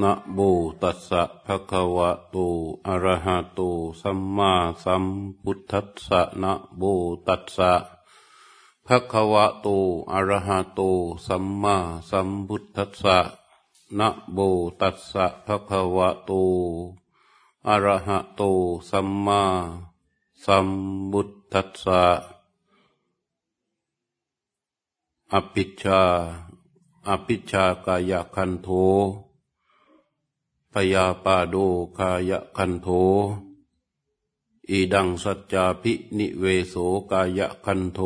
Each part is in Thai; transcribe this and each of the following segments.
นะโมตัสสะภะคะวะโต อะระหะโต สัมมาสัมพุทธัสสะนะโมตัสสะภะคะวะโต อะระหะโต สัมมาสัมพุทธัสสะนะโมตัสสะภะคะวะโต อะระหะโต สัมมาสัมพุทธัสสะอภิชาอภิชากายคันโท พยาปาโดคายคันโทอีดังสัจจาภินิเวโสกายคันโท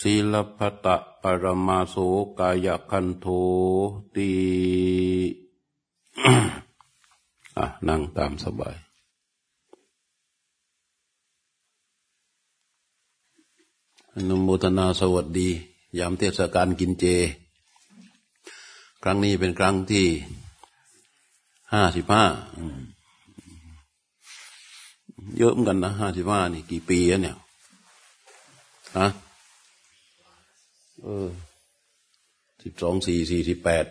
ศีลพัตะปรมาโสกายคันโทตีอะนั่งตามสบายอนุโมทนาสวัสดี ยามเทศกาลกินเจ ครั้งนี้เป็นครั้งที่ ห้าสิบห้าเยอะเหมือนกันนะห้าสิบห้านี่กี่ปีแล้วเนี่ยฮะเออสิบสองสี่สี่สิบแปด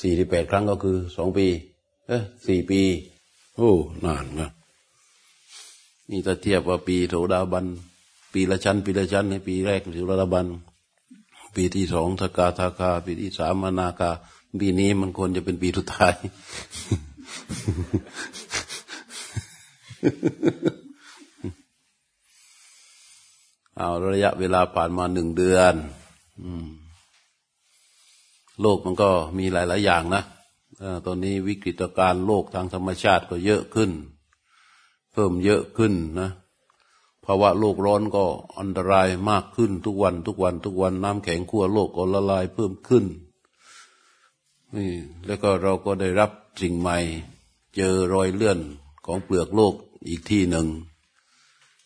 สี่สิบแปดครั้งก็คือสองปี เออสี่ปี โอ้นานนะนี่ถ้าเทียบว่าปีโสดาบัน ปีละชั้น ปีละชั้นในปีแรกโสดาบัน ปีที่สองสกาทาคา ปีที่สามมานาคา ปีนี้มันควรจะเป็นปีทุดท้าย เอาระยะเวลาผ่านมาหนึ่งเดือนโลกมันก็มีหลาย ๆ อย่างนะตอนนี้วิกฤตการณ์โลกทางธรรมชาติก็เยอะขึ้น เพิ่มเยอะขึ้นนะภาวะโลกร้อนก็อันตรายมากขึ้นทุกวันทุกวันทุกวันน้ำแข็งขั้วโลกก็ละลายเพิ่มขึ้น นี่แล้วก็เราก็ได้รับสิ่งใหม่ เจอรอยเลื่อนของเปลือกโลกอีกที่หนึ่ง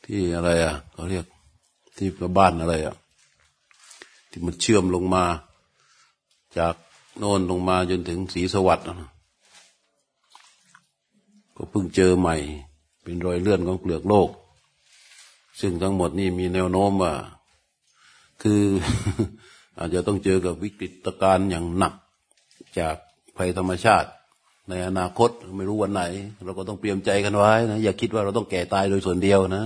ที่อะไรอะเขาเรียกที่บ้านอะไรอะที่มันเชื่อมลงมา จากโน่นลงมาจนถึงสีสวัสดิ์ก็เพิ่งเจอใหม่ เป็นรอยเลื่อนของเปลือกโลก ซึ่งทั้งหมดนี่มีแนวโน้มว่า คืออาจจะต้องเจอกับวิกฤตการณ์อย่างหนัก จากภัยธรรมชาติ ในอนาคตไม่รู้วันไหน เราก็ต้องเตรียมใจกันไว้นะอย่าคิดว่าเราต้องแก่ตายโดยส่วนเดียวนะ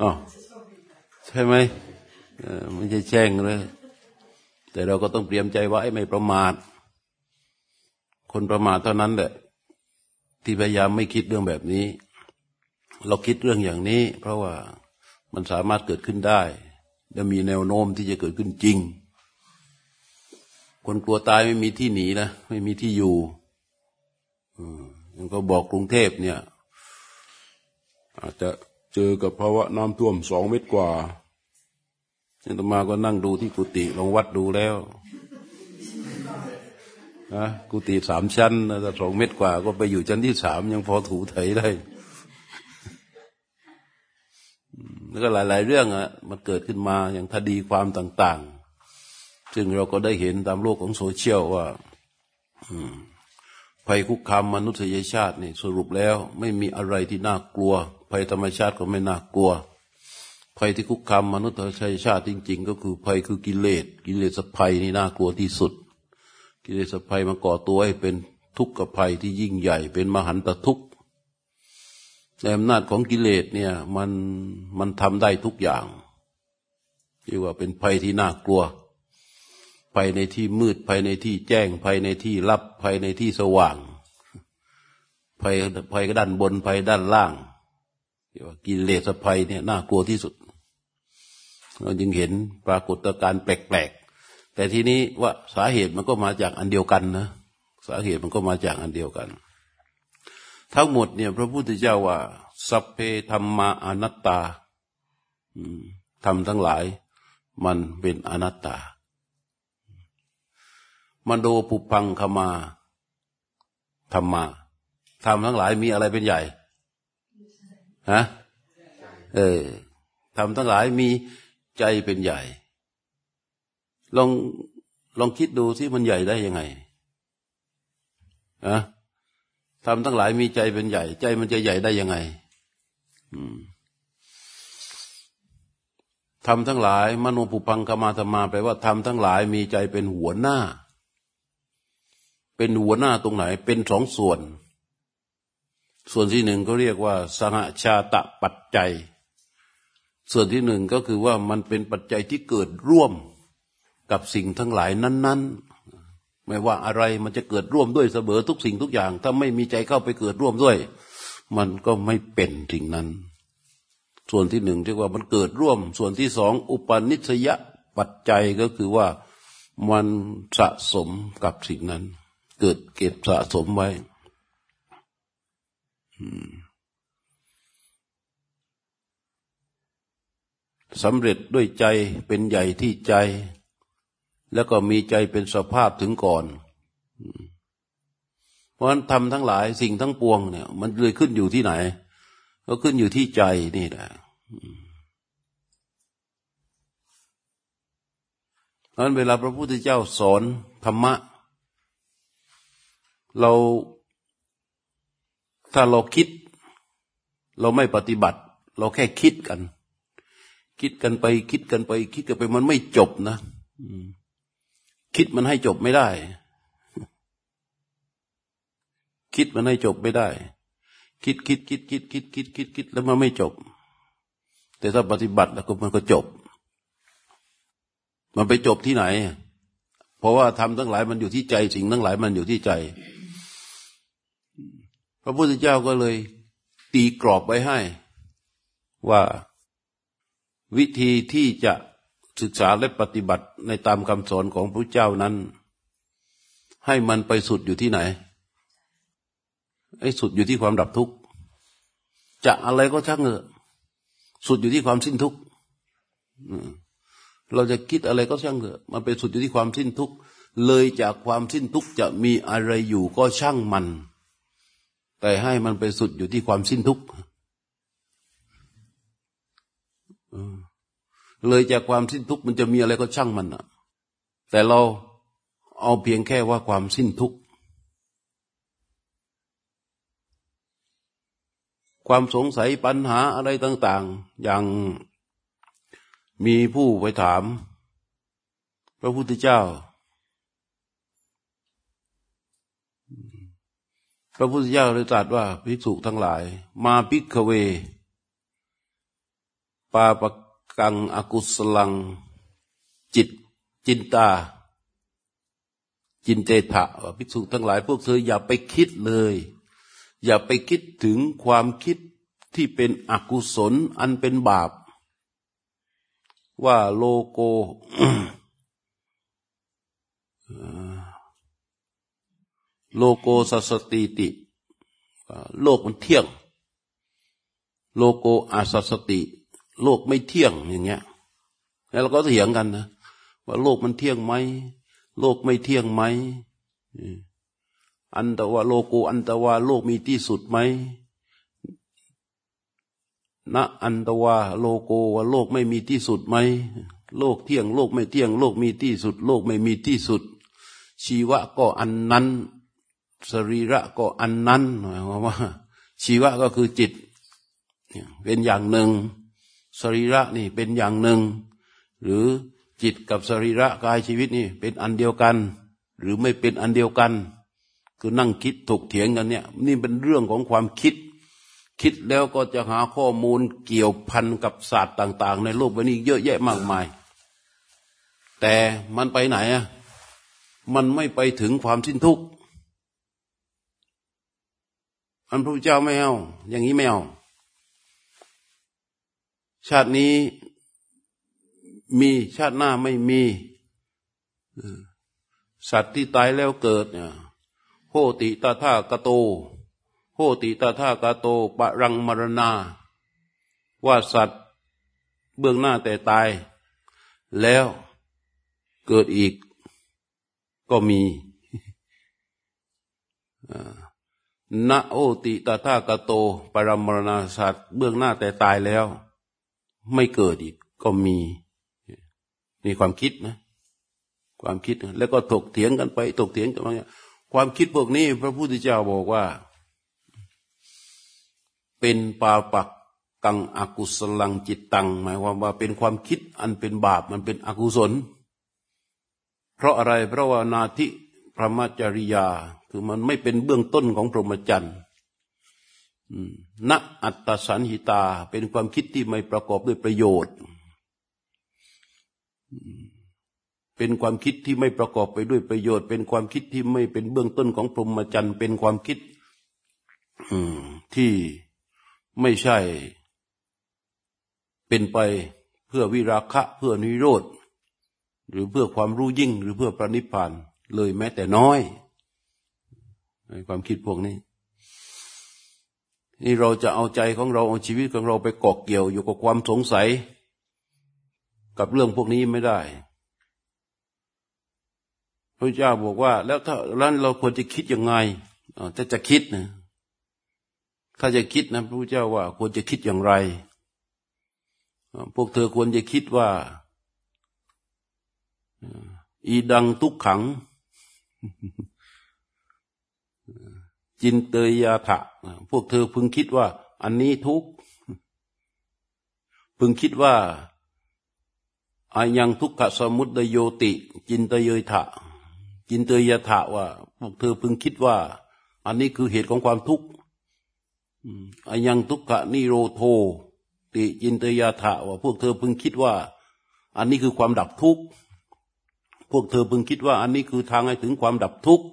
อ๋อใช่ไหมไม่ใช่แช่งเลยแต่เราก็ต้องเตรียมใจไว้ไม่ประมาทคนประมาทเท่านั้นแหละที่พยายามไม่คิดเรื่องแบบนี้ เราคิดเรื่องอย่างนี้ เพราะว่ามันสามารถเกิดขึ้นได้ และมีแนวโน้มที่จะเกิดขึ้นจริง คนกลัวตายไม่มีที่หนีนะไม่มีที่อยู่มันก็บอกกรุงเทพเนี่ย อาจจะเจอกับภาวะน้ำท่วมสองเมตรกว่าเนี่ยตมาก็นั่งดูที่กุฏิลองวัดดูแล้วนะกุฏิสามชั้นแต่สองเมตรกว่า ก็ไปอยู่ชั้นที่สามยังพอถูไถได้แล้วก็หลาย ๆ เรื่องอะมันเกิดขึ้นมาอย่างคดีความต่าง ๆ ซึ่งเราก็ได้เห็นตามโลกของโซเชียลว่าภัยคุกคามมนุษยชาตินี่สรุปแล้ว ไม่มีอะไรที่น่ากลัว ภัยธรรมชาติก็ไม่น่ากลัว ภัยที่คุกคามมนุษยชาติจริง ๆ ก็คือภัยคือกิเลส กิเลสภัยนี่น่ากลัวที่สุด กิเลสภัยมันก่อตัวให้เป็นทุกข์กับภัยที่ยิ่งใหญ่ เป็นมหันตทุกข์ในอำนาจของกิเลสเนี่ยมันมันทำได้ทุกอย่างเรียกว่าเป็นภัยที่น่ากลัว ภายในที่มืดภายในที่แจ้งภายในที่ลับภายในที่สว่างภายภายด้านบนภายด้านล่างกิเลสภัยเนี่ยน่ากลัวที่สุด เราจึงเห็นปรากฏการณ์แปลกๆ แต่ทีนี้ว่าสาเหตุมันก็มาจากอันเดียวกันนะสาเหตุมันก็มาจากอันเดียวกัน ทั้งหมดเนี่ย พระพุทธเจ้าว่า สัพเพธรรมาอนัตตาทำทั้งหลาย มันเป็นอนัตตา มโนปุพังขมาธรรมาธรรมทั้งหลายมีอะไรเป็นใหญ่ฮะเออธรรมทั้งหลายมีใจเป็นใหญ่ ลองลองคิดดูที่มันใหญ่ได้ยังไงอะทำทั้งหลายมีใจเป็นใหญ่ ใจมันจะใหญ่ได้ยังไงทำทั้งหลายมโนปุพังกมาธรรมาแปลว่าทำทั้งหลายมีใจเป็นหัวหน้า เป็นหัวหน้าตรงไหน เป็นสองส่วน ส่วนที่หนึ่งก็เรียกว่า สหชาตะปัจจัย ส่วนที่หนึ่งก็คือว่ามันเป็นปัจจัยที่เกิดร่วมกับสิ่งทั้งหลายนั้น ๆ ไม่ว่าอะไรมันจะเกิดร่วมด้วยเสมอทุกสิ่งทุกอย่าง ถ้าไม่มีใจเข้าไปเกิดร่วมด้วย มันก็ไม่เป็นสิ่งนั้น ส่วนที่หนึ่งเรียกว่ามันเกิดร่วม ส่วนที่สองอุปนิสยปัจจัยก็คือว่ามันสะสมกับสิ่งนั้น เกิดเก็บสะสมไว้สำเร็จด้วยใจเป็นใหญ่ที่ใจ แล้วก็มีใจเป็นสภาพถึงก่อน เพราะฉะนั้นทำทั้งหลายสิ่งทั้งปวงเนี่ย มันเลยขึ้นอยู่ที่ไหน ก็ขึ้นอยู่ที่ใจนี่แหละเพราะฉะนั้นเวลาพระพุทธเจ้าสอนธรรมะ เราถ้าเราคิด เราไม่ปฏิบัติ เราแค่คิดกัน คิดกันไป คิดกันไป คิดกันไปมันไม่จบนะคิดมันให้จบไม่ได้ คิดมันให้จบไม่ได้ คิดคิดคิดคิดคิดคิดคิดคิดแล้วมันไม่จบ แต่ถ้าปฏิบัติแล้วก็มันก็จบ มันไปจบที่ไหน เพราะว่าทำทั้งหลายมันอยู่ที่ใจ สิ่งทั้งหลายมันอยู่ที่ใจ พระพุทธเจ้าก็เลย ตีกรอบไว้ให้ ว่าวิธีที่จะศึกษาและปฏิบัติในตามคำสอนของพระเจ้านั้น ให้มันไปสุดอยู่ที่ไหนไอ้สุดอยู่ที่ความดับทุกข์จะอะไรก็ช่างเถอะสุดอยู่ที่ความสิ้นทุกข์เราจะคิดอะไรก็ช่างเถอะมันไปสุดอยู่ที่ความสิ้นทุกข์เลยจากความสิ้นทุกข์จะมีอะไรอยู่ก็ช่างมัน แต่ให้มันไปสุดอยู่ที่ความสิ้นทุกข์เลยจากความสิ้นทุกข์มันจะมีอะไรก็ช่างมันอะแต่เราเอาเพียงแค่ว่าความสิ้นทุกข์ความสงสัยปัญหาอะไรต่าง ๆ อย่างมีผู้ไปถาม พระพุทธเจ้า พระพุทธเจ้าเลยตรัสว่าภิกษุทั้งหลาย มาพิกเว ปาปกังอกุศลัง จิตจินตา จินเจถะภิกษุทั้งหลาย พวกเธออย่าไปคิดเลย อย่าไปคิดถึงความคิดที่เป็นอกุศลอันเป็นบาป ว่าโลโก โลโกสัสสะโตติ โลกมันเที่ยง โลโกอะสัสสะโตติ โลกไม่เที่ยงอย่างเงี้ย แล้วเราก็เถียงกันนะว่าโลกมันเที่ยงไหม โลกไม่เที่ยงไหม อันตวาโลโกอันตวาโลกมีที่สุดไหม อนันตวาโลโกว่าโลกไม่มีที่สุดไหม โลกเที่ยง โลกไม่เที่ยง โลกมีที่สุด โลกไม่มีที่สุด ชีวะก็อันนั้น สรีระก็อันนั้นหมายความว่า ชีวะก็คือจิตเป็นอย่างหนึ่ง สรีระนี่เป็นอย่างหนึ่ง หรือจิตกับสรีระกายชีวิตนี่เป็นอันเดียวกัน หรือไม่เป็นอันเดียวกัน คือนั่งคิดถกเถียงกันเนี่ย นี่เป็นเรื่องของความคิด คิดแล้วก็จะหาข้อมูลเกี่ยวพันกับศาสตร์ต่าง ๆ ในโลกใบนี้เยอะแยะมากมาย แต่มันไปไหนอะมันไม่ไปถึงความสิ้นทุกข์ อันพระพุทธเจ้าไม่เอา อย่างนี้ไม่เอา ชาตินี้มีชาติหน้าไม่มี สัตว์ที่ตายแล้วเกิดเนี่ยโหติตาท่ากโตโหติตาท่ากโตปะรังมรณา ว่าสัตว์เบื้องหน้าแต่ตาย แล้วเกิดอีกก็มีอ่า ณโอติตาทากโต ปรมรณาสัตว์เบื้องหน้าแต่ตายแล้ว ไม่เกิดอีกก็มีนี่ความคิดนะ ความคิดแล้วก็ถกเถียงกันไป ถกเถียงกันมาความคิดพวกนี้ พระพุทธเจ้าบอกว่า เป็นปาปักตังอกุศลังจิตตัง หมายความว่าเป็นความคิดอันเป็นบาปมันเป็นอกุศล เพราะอะไรเพราะว่านาทิพระมจริยา คือมันไม่เป็นเบื้องต้นของพรหมจรรย์ณอัตตสันหิตาเป็นความคิดที่ไม่ประกอบด้วยประโยชน์ เป็นความคิดที่ไม่ประกอบไปด้วยประโยชน์ เป็นความคิดที่ไม่เป็นเบื้องต้นของพรหมจรรย์ เป็นความคิดที่ไม่ใช่ เป็นไปเพื่อวิราคะเพื่อนิโรธ หรือเพื่อความรู้ยิ่งหรือเพื่อประนิพพานเลยแม้แต่น้อย ความคิดพวกนี้ นี่เราจะเอาใจของเราเอาชีวิตของเราไปเกาะเกี่ยวอยู่กับความสงสัย กับเรื่องพวกนี้ไม่ได้พระเจ้าบอกว่า แล้วถ้าแล้วเราควรจะคิดยังไงถ้าจะคิดนะถ้าจะคิดนะพระเจ้าว่า ควรจะคิดอย่างไร พวกเธอควรจะคิดว่า อีดังทุกขัง จินเตยยาถะ พวกเธอพึงคิดว่า อันนี้ทุกพึงคิดว่าอายังทุกขสมุดโยติ จินเตยถะ จินเตยถะว่า พวกเธอพึงคิดว่า อันนี้คือเหตุของความทุกข์อายังทุกขนิโรโท ติจินเตยถะว่าพวกเธอพึงคิดว่า อันนี้คือความดับทุกข์พวกเธอพึงคิดว่า อันนี้คือทางให้ถึงความดับทุกข์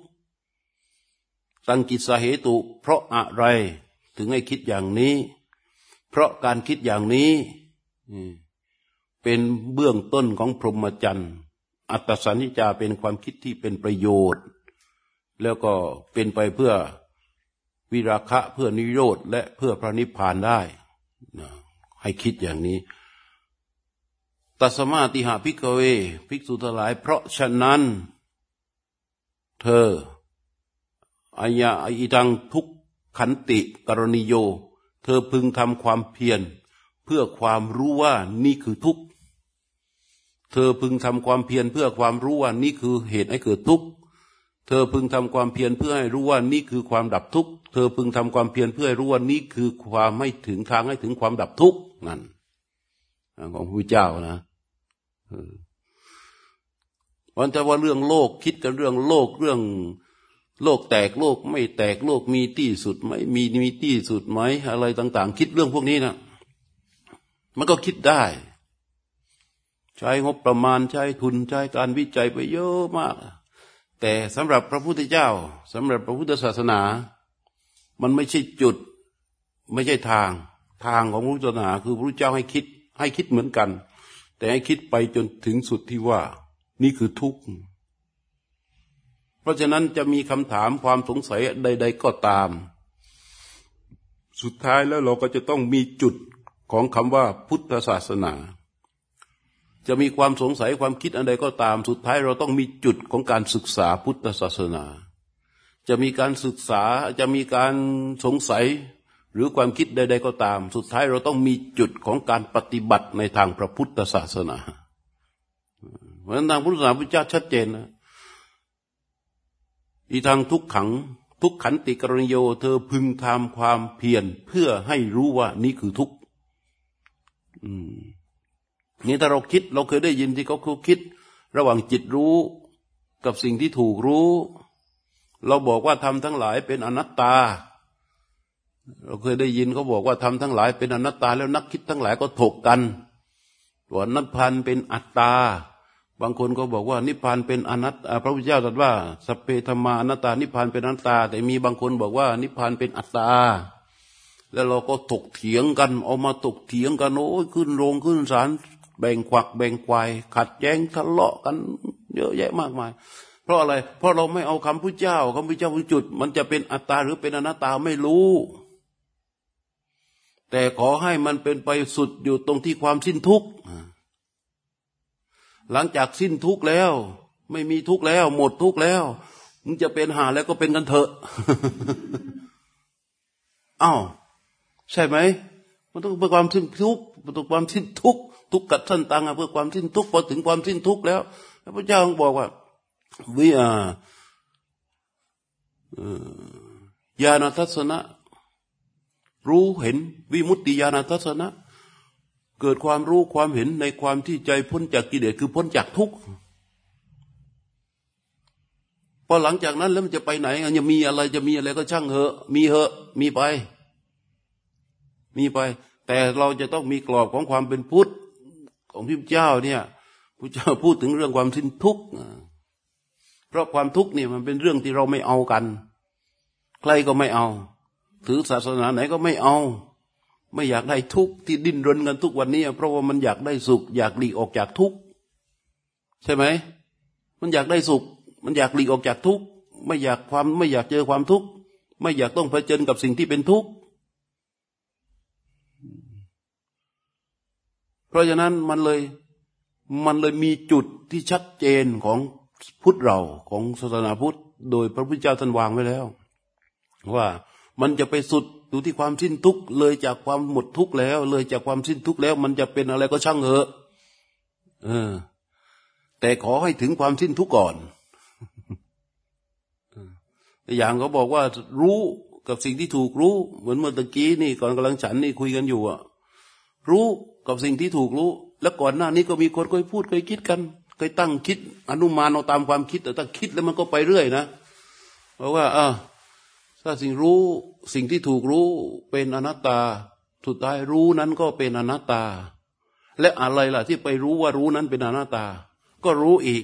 สังกิตสาเหตุ เพราะอะไรถึงให้คิดอย่างนี้ เพราะการคิดอย่างนี้เป็นเบื้องต้นของพรหมจรรย์อัตสันนิจาเป็นความคิดที่เป็นประโยชน์ แล้วก็เป็นไปเพื่อวิราคะเพื่อนิโรธและเพื่อพระนิพพานได้ให้คิดอย่างนี้ ตัสมาติหาภิกเว ภิกษุทั้งหลาย เพราะฉะนั้น เธอ อายาอิทังทุกขันติกรณีโย เธอพึงทำความเพียรเพื่อความรู้ว่านี่คือทุกข์ เธอพึงทำความเพียรเพื่อความรู้ว่านี่คือเหตุให้เกิดทุกข์ เธอพึงทำความเพียรเพื่อให้รู้ว่านี่คือความดับทุกข์ เธอพึงทำความเพียรเพื่อให้รู้ว่านี่คือความไม่ถึงทางให้ถึงความดับทุกข์นั่นของพระเจ้านะวันแต่ว่าเรื่องโลกคิดกันเรื่องโลกเรื่อง โลกแตกโลกไม่แตกโลกมีที่สุดไหมมีมีที่สุดไหมอะไรต่าง ๆ คิดเรื่องพวกนี้นะมันก็คิดได้ ใช้งบประมาณใช้ทุนใช้การวิจัยไปเยอะมาก แต่สำหรับพระพุทธเจ้าสำหรับพระพุทธศาสนา มันไม่ใช่จุด ไม่ใช่ทาง ทางของพระพุทธศาสนาคือพระพุทธเจ้าให้คิด ให้คิดเหมือนกัน แต่ให้คิดไปจนถึงสุดที่ว่า นี่คือทุกข์ เพราะฉะนั้นจะมีคำถามความสงสัยใด ๆ ก็ตาม สุดท้ายแล้วเราก็จะต้องมีจุดของคำว่าพุทธศาสนา จะมีความสงสัยความคิดอะไรก็ตาม สุดท้ายเราต้องมีจุดของการศึกษาพุทธศาสนา จะมีการศึกษาจะมีการสงสัยหรือความคิดใด ๆ ก็ตาม สุดท้ายเราต้องมีจุดของการปฏิบัติในทางพระพุทธศาสนา เพราะนั้นทางพุทธศาสนาพระเจ้าชัดเจนนะ อีทางทุกขัง ทุกขันติกรณโย เธอพึงทำความเพียรเพื่อให้รู้ว่านี่คือทุกข์นี่ถ้าเราคิดเราเคยได้ยินที่เขาคิด ระหว่างจิตรู้กับสิ่งที่ถูกรู้ เราบอกว่าทำทั้งหลายเป็นอนัตตา เราเคยได้ยินเขาบอกว่าทำทั้งหลายเป็นอนัตตา แล้วนักคิดทั้งหลายก็ถกกันว่านัตพันเป็นอัตตา บางคนก็บอกว่านิพพานเป็นอนัตตาพระพุทธเจ้าตรัสว่าสเปธรรมาอนัตตา นิพพานเป็นอนัตตา แต่มีบางคนบอกว่า นิพพานเป็นอัตตา แล้วเราก็ถกเถียงกันเอามาถกเถียงกันโอ้ยขึ้นโรงขึ้นศาลแบ่งควักแบ่งควาย ขัดแย้งทะเลาะกัน เยอะแยะมากมาย เพราะอะไร เพราะเราไม่เอาคำพุทธเจ้าคำพุทธเจ้าจุด มันจะเป็นอัตตาหรือเป็นอนัตตาไม่รู้ แต่ขอให้มันเป็นไปสุดอยู่ตรงที่ความสิ้นทุกข์ หลังจากสิ้นทุกข์แล้ว ไม่มีทุกข์แล้ว หมดทุกข์แล้วมึงจะเป็นหาแล้วก็เป็นกันเถอะอ้าวใช่ไหมมันต้องเพื่อความสิ้นทุกข์เพื่อความสิ้นทุกข์ทุกข์กัดท่านตังเพื่อความสิ้นทุกข์พอถึงความสิ้นทุกข์แล้วพระเจ้าบอกว่าวิอาญาณทัศนะ รู้เห็นวิมุตติญาณทัศนะ เกิดความรู้ความเห็นในความที่ใจพ้นจากกิเลสคือพ้นจากทุกข์พอหลังจากนั้นแล้วมันจะไปไหนจะมีอะไรจะมีอะไรก็ช่างเหอะ มีเหอะ มีไป มีไป แต่เราจะต้องมีกรอบของความเป็นพุทธของพิมเจ้าเนี่ยพระเจ้าพูดถึงเรื่องความสิ้นทุกข์เพราะความทุกข์เนี่ยมันเป็นเรื่องที่เราไม่เอากัน ใครก็ไม่เอา ถือศาสนาไหนก็ไม่เอา ไม่อยากได้ทุกข์ที่ดิ้นรนกันทุกวันนี้ เพราะว่ามันอยากได้สุข อยากหลีกออกจากทุกข์ใช่ไหม มันอยากได้สุข มันอยากหลีกออกจากทุกข์ไม่อยากความไม่อยากเจอความทุกข์ไม่อยากต้องเผชิญกับสิ่งที่เป็นทุกข์เพราะฉะนั้นมันเลยมันเลยมีจุดที่ชัดเจนของพุทธเราของศาสนาพุทธ โดยพระพุทธเจ้าท่านวางไว้แล้ว ว่ามันจะไปสุด อยู่ที่ความสิ้นทุกข์เลยจากความหมดทุกข์แล้ว เลยจากความสิ้นทุกข์แล้ว มันจะเป็นอะไรก็ช่างเถอะเออ แต่ขอให้ถึงความสิ้นทุกข์ก่อนอย่างเขาบอกว่ารู้กับสิ่งที่ถูกรู้ เหมือนเมื่อตะกี้นี่ก่อนกำลังฉันนี่คุยกันอยู่อะรู้กับสิ่งที่ถูกรู้ แล้วก่อนหน้านี้ก็มีคนเคยพูดเคยคิดกันเคยตั้งคิดอนุมานเอาตามความคิดแต่ถ้าคิดแล้วมันก็ไปเรื่อยนะเพราะว่าอ่า ถ้าสิ่งรู้สิ่งที่ถูกรู้เป็นอนัตตาสุดท้ายรู้นั้นก็เป็นอนัตตา และอะไรล่ะที่ไปรู้ว่ารู้นั้นเป็นอนัตตา ก็รู้อีก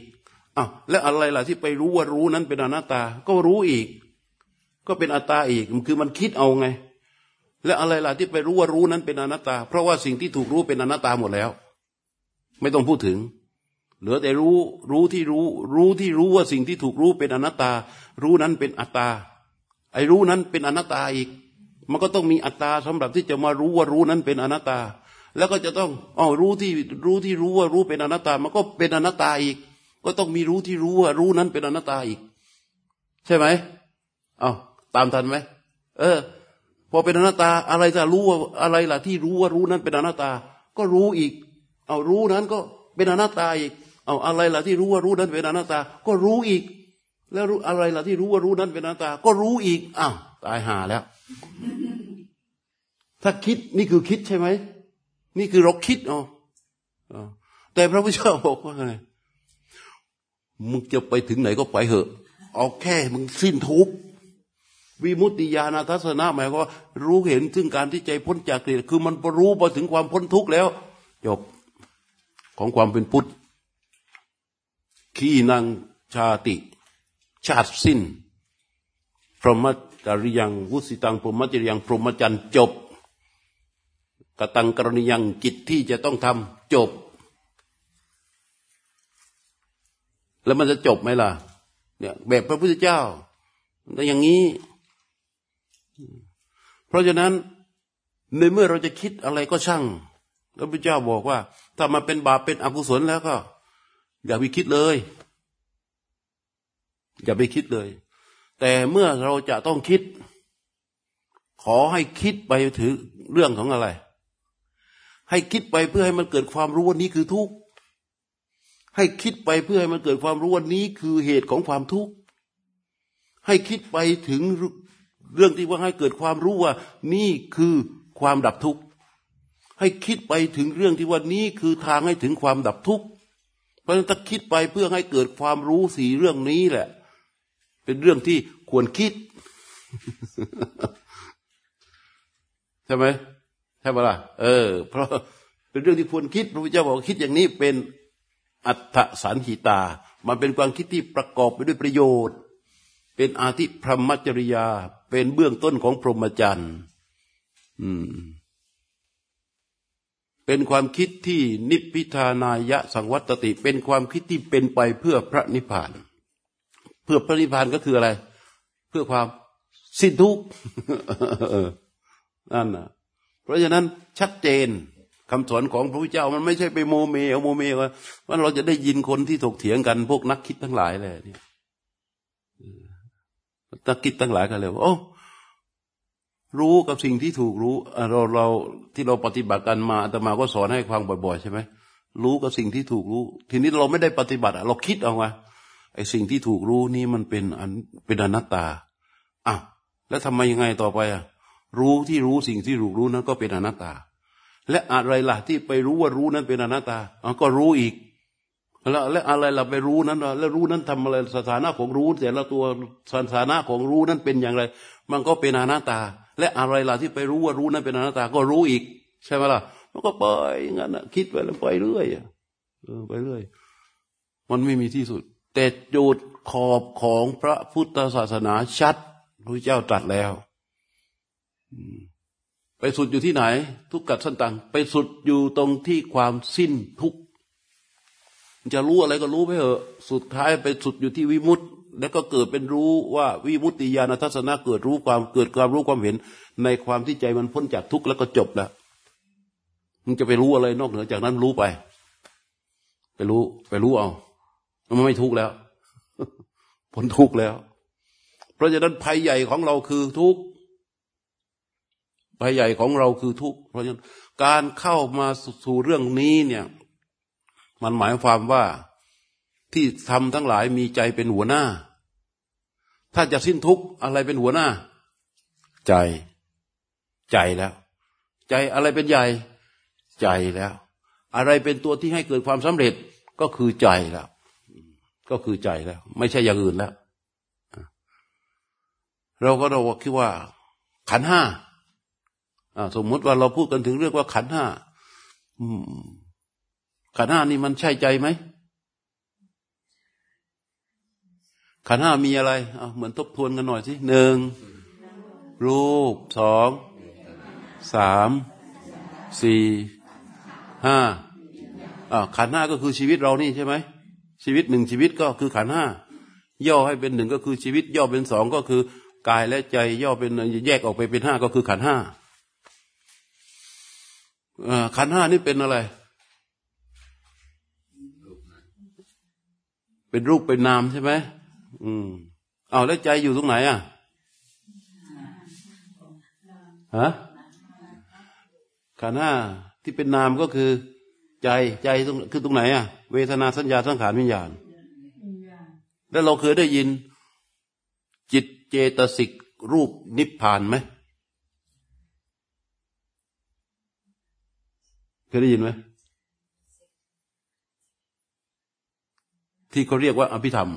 อ้าวและอะไรล่ะที่ไปรู้ว่ารู้นั้นเป็นอนัตตา ก็รู้อีก ก็เป็นอัตตาอีกมันคือมันคิดเอาไง และอะไรล่ะที่ไปรู้ว่ารู้นั้นเป็นอนัตตา เพราะว่าสิ่งที่ถูกรู้เป็นอนัตตาหมดแล้ว ไม่ต้องพูดถึงเหลือแต่รู้รู้ที่รู้ รู้ที่รู้ว่าสิ่งที่ถูกรู้เป็นอนัตตา รู้นั้นเป็นอัตตา ไอ้รู้นั้นเป็นอนัตตาอีก มันก็ต้องมีอัตตาสำหรับที่จะมารู้ว่ารู้นั้นเป็นอนัตตา แล้วก็จะต้องอ๋อรู้ที่รู้ที่รู้ว่ารู้เป็นอนัตตา มันก็เป็นอนัตตาอีก ก็ต้องมีรู้ที่รู้ว่ารู้นั้นเป็นอนัตตาอีก ใช่ไหมอ๋อตามทันไหมเออ พอเป็นอนัตตาอะไรจะรู้ว่าอะไรล่ะที่รู้ว่ารู้นั้นเป็นอนัตตา ก็รู้อีก เอารู้นั้นก็เป็นอนัตตาอีก เอาอะไรล่ะที่รู้ว่ารู้นั้นเป็นอนัตตา ก็รู้อีก แล้วรู้อะไรล่ะที่รู้ว่ารู้นั้นเป็นอนัตตา ก็รู้อีกอ้าวตายหาแล้ว ถ้าคิดนี่คือคิดใช่ไหมนี่คือเราคิดอ๋อแต่พระพุทธเจ้าบอกว่าไงมึงจะไปถึงไหนก็ไปเหอะ เอาแค่มึงสิ้นทุกข์วิมุตติญาณทัศนะหมายว่า รู้เห็นซึ่งการที่ใจพ้นจากกิเลสคือมันรู้ไปถึงความพ้นทุกข์แล้ว จบของความเป็นพุทธขีนังชาติ ชาติสิ้น พรหมจริยังวุสิตังพรหมจริยัง พรหมจรรย์จบกตังกรณียังจิตที่จะต้องทำจบ แล้วมันจะจบไหมล่ะ เนี่ย แบบพระพุทธเจ้าแต่อย่างนี้ เพราะฉะนั้นในเมื่อเราจะคิดอะไรก็ช่างพระพุทธเจ้าบอกว่า ถ้ามาเป็นบาปเป็นอกุศลแล้วก็ อย่าไปคิดเลย อย่าไปคิดเลย แต่เมื่อเราจะต้องคิด ขอให้คิดไปถึงเรื่องของอะไร ให้คิดไปเพื่อให้มันเกิดความรู้ว่านี้คือทุกข์ให้คิดไปเพื่อให้มันเกิดความรู้ว่านี้คือเหตุของความทุกข์ให้คิดไปถึงเรื่องที่ว่าให้เกิดความรู้ว่า นี่คือความดับทุกข์ให้คิดไปถึงเรื่องที่ว่านี้คือทางให้ถึงความดับทุกข์เพราะฉะนั้นถ้าคิดไปเพื่อให้เกิดความรู้สี่เรื่องนี้แหละ เป็นเรื่องที่ควรคิด ใช่ไหมใช่ปะล่ะเออ เพราะเป็นเรื่องที่ควรคิด พระพุทธเจ้าบอกคิดอย่างนี้เป็นอัตสันหิตา มันเป็นความคิดที่ประกอบไปด้วยประโยชน์ เป็นอาธิพรหมจริยา เป็นเบื้องต้นของพรหมจรรย์อืม เป็นความคิดที่นิพพิทานายะสังวัตติ เป็นความคิดที่เป็นไปเพื่อพระนิพพาน พื่อพระนิพพานก็คืออะไร เพื่อความสิ้นทุกข์นั่นนะเพราะฉะนั้นชัดเจนคำสอนของพระพุทธเจ้ามันไม่ใช่ไปโมเมเอาโมเมว่าว่าเราจะได้ยินคนที่ถกเถียงกันพวกนักคิดทั้งหลายเลยเนี่ยนักคิดทั้งหลายกันเลยว่าโอ้รู้กับสิ่งที่ถูกรู้เราเราที่เราปฏิบัติกันมาอาตมาก็สอนให้ฟังบ่อย ๆ ใช่ไหมรู้กับสิ่งที่ถูกรู้ ทีนี้เราไม่ได้ปฏิบัติเราคิดเอาไง อ้สิ่งที่ถูกรู้นี่มันเป็นอันเป็นอนัตตาอ้าวแล้วทำไมยังไงต่อไปอะรู้ที่รู้สิ่งที่รู้รู้นั้นก็เป็นอนัตตา และอะไรล่ะที่ไปรู้ว่ารู้นั้นเป็นอนัตตาอ๋อก็รู้อีกแล้วและอะไรล่ะไปรู้นั้นแล้วรู้นั้นทำอะไรสถานะของรู้แต่ละตัวสถานะของรู้นั้นเป็นอย่างไร มันก็เป็นอนัตตา และอะไรล่ะที่ไปรู้ว่ารู้นั้นเป็นอนัตตา ก็รู้อีก ใช่ไหมล่ะมันก็ไปงั้นคิดไปแล้วไปเรื่อยออไปเรื่อย มันไม่มีที่สุด แต่จุดขอบของพระพุทธศาสนาชัดพระเจ้าตรัสแล้วไปสุดอยู่ที่ไหน ทุกกัดสั้นตังไปสุดอยู่ตรงที่ความสิ้นทุกจะรู้อะไรก็รู้ไปเถอะ สุดท้ายไปสุดอยู่ที่วิมุตต์แล้วก็เกิดเป็นรู้ว่าวิมุตติญาณทัศนะเกิดรู้ความเกิดความรู้ความเห็น ในความที่ใจมันพ้นจากทุกข์แล้วก็จบแล้วมึงจะไปรู้อะไรนอกเหนือจากนั้นรู้ไป ไปรู้ ไปรู้เอา มันไม่ทุกข์แล้วพ้นทุกข์แล้ว เพราะฉะนั้นภัยใหญ่ของเราคือทุกข์ภัยใหญ่ของเราคือทุกข์เพราะฉะนั้นการเข้ามาสู่เรื่องนี้เนี่ย มันหมายความว่าที่ทำทั้งหลายมีใจเป็นหัวหน้า ถ้าจะสิ้นทุกข์อะไรเป็นหัวหน้า ใจ ใจแล้ว ใจอะไรเป็นใหญ่ ใจแล้ว อะไรเป็นตัวที่ให้เกิดความสำเร็จก็คือใจแล้ว ก็คือใจแล้ว ไม่ใช่อย่างอื่นแล้ว เราก็เราคิดว่า ขันห้าสมมติว่าเราพูดกันถึงเรื่องว่าขันห้าขันห้านี่มันใช่ใจไหมขันห้ามีอะไรเหมือนทบทวนกันหน่อยสิหนึ่งรูปสองสามสี่ห้าขันห้าก็คือชีวิตเรานี่ใช่ไหม ชีวิตหนึ่งชีวิตก็คือขันห้าย่อให้เป็นหนึ่งก็คือชีวิต ย่อเป็นสองก็คือกายและใจย่อเป็นแยกออกไปเป็นห้าก็คือขันห้าขันห้านี่เป็นอะไร เป็นรูปเป็นนามใช่ไหมอืมเอาแล้วใจอยู่ตรงไหนอะฮะขันห้าที่เป็นนามก็คือ ใจใจตรงคือตรงไหนอะ เวทนาสัญญาสังขารวิญญาณ แล้วเราเคยได้ยิน จิตเจตสิกรูปนิพพานไหมเคยได้ยินไหมที่เขาเรียกว่าอภิธรรม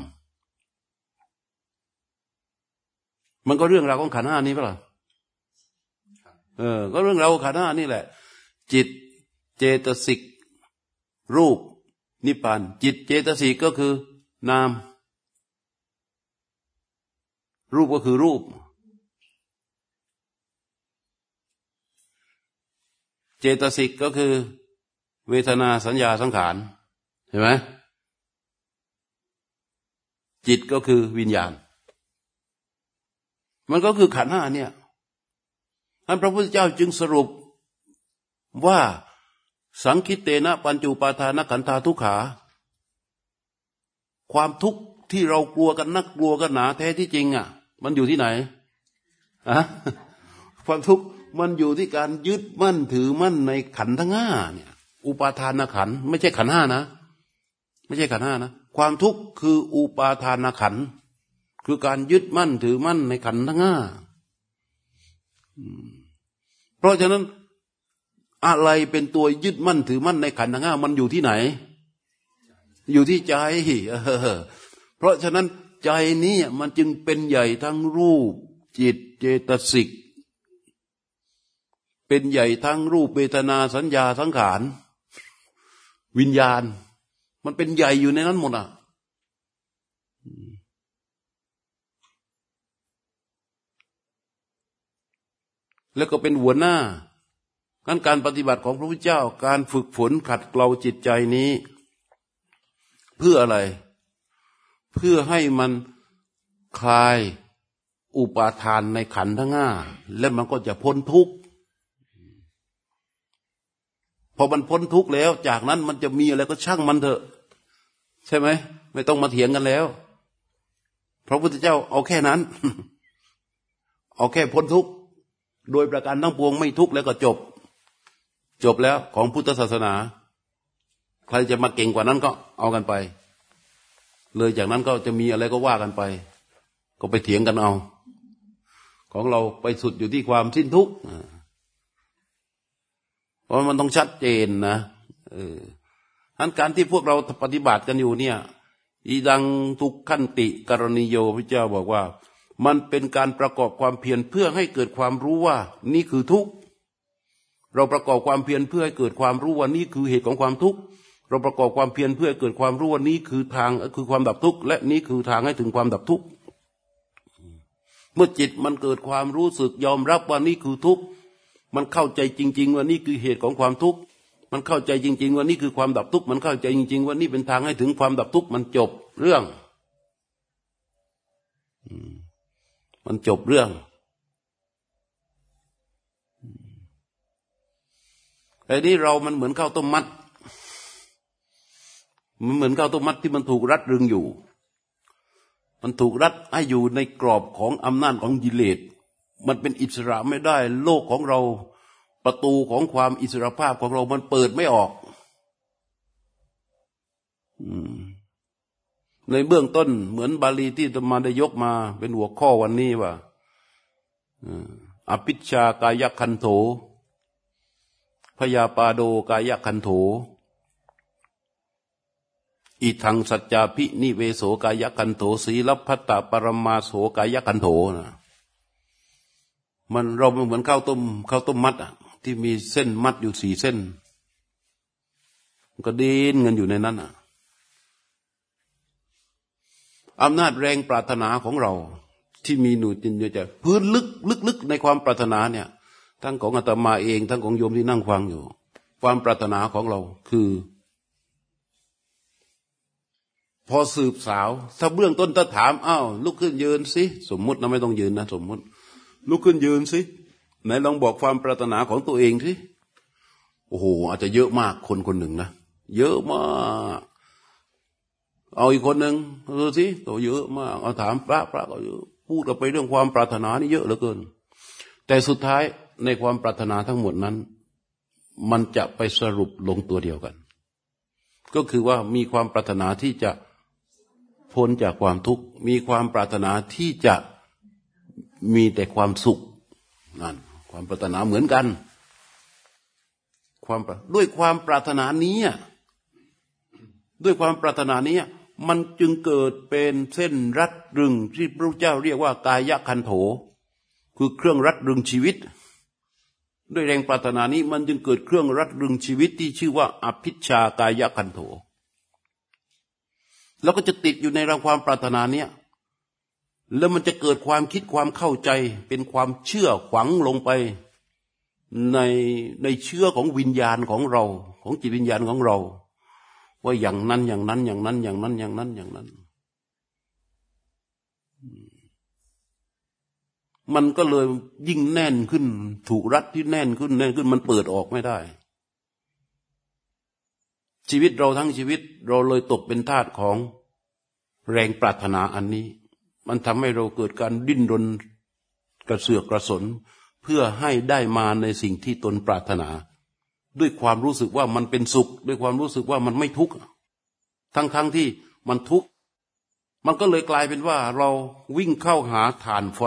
มันก็เรื่องราวของขันห้านี้ปะล่ะเออ ก็เรื่องราวขันห้านี่แหละ จิตเจตสิก รูป นิพพาน จิตเจตสิกก็คือ นาม รูปก็คือรูป เจตสิกก็คือ เวทนาสัญญาสังขารเห็นไหมจิตก็คือวิญญาณ มันก็คือขันห้าเนี่ยท่านพระพุทธเจ้าจึงสรุปว่า สังคิตเตนะปัญจุปาทานขันธาทุกขา ความทุกข์ที่เรากลัวกันนักกลัวกันหนาแท้ที่จริงอะ มันอยู่ที่ไหนอะความทุกข์มันอยู่ที่การยึดมั่นถือมั่นในขันทั้งห้าเนี่ย อุปาทานขันไม่ใช่ขันห้านะ ไม่ใช่ขันห้านะความทุกข์คืออุปาทานขันคือการยึดมั่นถือมั่นในขันทั้งห้าเพราะฉะนั้น อะไรเป็นตัวยึดมั่นถือมั่นในขันทั้งห้ามันอยู่ที่ไหน อยู่ที่ใจเพราะฉะนั้นใจนี้มันจึงเป็นใหญ่ทั้งรูป จิตเจตสิก เป็นใหญ่ทั้งรูปเวทนาสัญญาสังขาร วิญญาณ มันเป็นใหญ่อยู่ในนั้นหมดอะแล้วก็เป็นหัวหน้า การการปฏิบัติของพระพุทธเจ้าการฝึกฝนขัดเกลาจิตใจนี้ เพื่ออะไร เพื่อให้มันคลายอุปาทานในขันทั้งห้าและมันก็จะพ้นทุกข์พอมันพ้นทุกข์แล้ว จากนั้นมันจะมีอะไรก็ช่างมันเถอะ ใช่ไหมไม่ต้องมาเถียงกันแล้ว พระพุทธเจ้าเอาแค่นั้น เอาแค่พ้นทุกข์โดยประการทั้งปวงไม่ทุกข์แล้วก็จบ จบแล้วของพุทธศาสนา ใครจะมาเก่งกว่านั้นก็เอากันไป เลยจากนั้นก็จะมีอะไรก็ว่ากันไป ก็ไปเถียงกันเอา ของเราไปสุดอยู่ที่ความสิ้นทุกข์เพราะมันต้องชัดเจนนะเอออันการที่พวกเราปฏิบัติกันอยู่เนี่ยอีดังทุกขันติกรณีโยพระเจ้าบอกว่า มันเป็นการประกอบความเพียรเพื่อให้เกิดความรู้ว่า นี่คือทุกข์ เราประกอบความเพียรเพื่อให้เกิดความรู้ว่านี่คือเหตุของความทุกข์เราประกอบความเพียรเพื่อให้เกิดความรู้ว่านี้คือทางคือความดับทุกข์และนี้คือทางให้ถึงความดับทุกข์เมื่อจิตมันเกิดความรู้สึกยอมรับว่านี่คือทุกข์มันเข้าใจจริง ๆ ว่านี่คือเหตุของความทุกข์มันเข้าใจจริง ๆ ว่านี่คือความดับทุกข์มันเข้าใจจริง ๆ ว่านี่เป็นทางให้ถึงความดับทุกข์มันจบเรื่องมันจบเรื่อง ไอ้นี่เรามันเหมือนข้าวต้มมัด มันเหมือนข้าวต้มมัดที่มันถูกรัดรึงอยู่ มันถูกรัดให้อยู่ในกรอบของอำนาจของกิเลส มันเป็นอิสระไม่ได้ โลกของเราประตูของความอิสระภาพของเรามันเปิดไม่ออกในเบื้องต้นเหมือนบาลีที่ธรรมาได้ยกมา เป็นหัวข้อวันนี้ว่าอภิชากายคันโถ ยาปาโดกายคันโถ อิทังสัจจาพินิเวโสกายคันโถสีลพัตตาปรมาโสกายคันโถนะมันเราเหมือนข้าวต้มข้าวต้มมัดอะที่มีเส้นมัดอยู่สี่เส้น ก็ดินเงินอยู่ในนั้นอะอำนาจแรงปรารถนาของเราที่มีหนูจินอยู่จะพื้นลึกลึกๆในความปรารถนาเนี่ย ทั้งของอาตมาเอง ทั้งของโยมที่นั่งฟังอยู่ ความปรารถนาของเราคือ พอสืบสาว ถ้าเบื้องต้นถ้าถามอ้าวลุกขึ้นยืนสิสมมุตินะไม่ต้องยืนนะสมมุติ ลุกขึ้นยืนสิไหนลองบอกความปรารถนาของตัวเองสิโอ้โหอาจจะเยอะมากคนคนหนึ่งนะเยอะมากเอาอีกคนหนึ่งดูสิตัวเยอะมากเอาถามพระพระก็เยอะพูดกันไปเรื่องความปรารถนานี่เยอะเหลือเกิน แต่สุดท้าย ในความปรารถนาทั้งหมดนั้น มันจะไปสรุปลงตัวเดียวกัน ก็คือว่ามีความปรารถนาที่จะพ้นจากความทุกข์มีความปรารถนาที่จะมีแต่ความสุขนั่นความปรารถนาเหมือนกัน ความด้วยความปรารถนานี้ด้วยความปรารถนานี้มันจึงเกิดเป็นเส้นรัดรึงที่พระเจ้าเรียกว่ากายคันโถ คือเครื่องรัดรึงชีวิต ด้วยแรงปรารถนานี้มันจึงเกิดเครื่องรัดรึงชีวิตที่ชื่อว่าอภิชากายคันโถ แล้วก็จะติดอยู่ในรังความปรารถนาเนี้ยแล้วมันจะเกิดความคิดความเข้าใจ เป็นความเชื่อฝังลงไปในในเชื่อของวิญญาณของเรา ของจิตวิญญาณของเรา ว่าอย่างนั้นอย่างนั้นอย่างนั้นอย่างนั้นอย่างนั้นอย่างนั้น มันก็เลยยิ่งแน่นขึ้น ถูกรัดที่แน่นขึ้น แน่นขึ้นมันเปิดออกไม่ได้ ชีวิตเราทั้งชีวิตเราเลยตกเป็นทาสของแรงปรารถนาอันนี้ มันทำให้เราเกิดการดิ้นรนกระเสือกกระสน เพื่อให้ได้มาในสิ่งที่ตนปรารถนา ด้วยความรู้สึกว่ามันเป็นสุข ด้วยความรู้สึกว่ามันไม่ทุกข์ทั้งๆทที่มันทุกข์มันก็เลยกลายเป็นว่าเราวิ่งเข้าหาฐานไฟ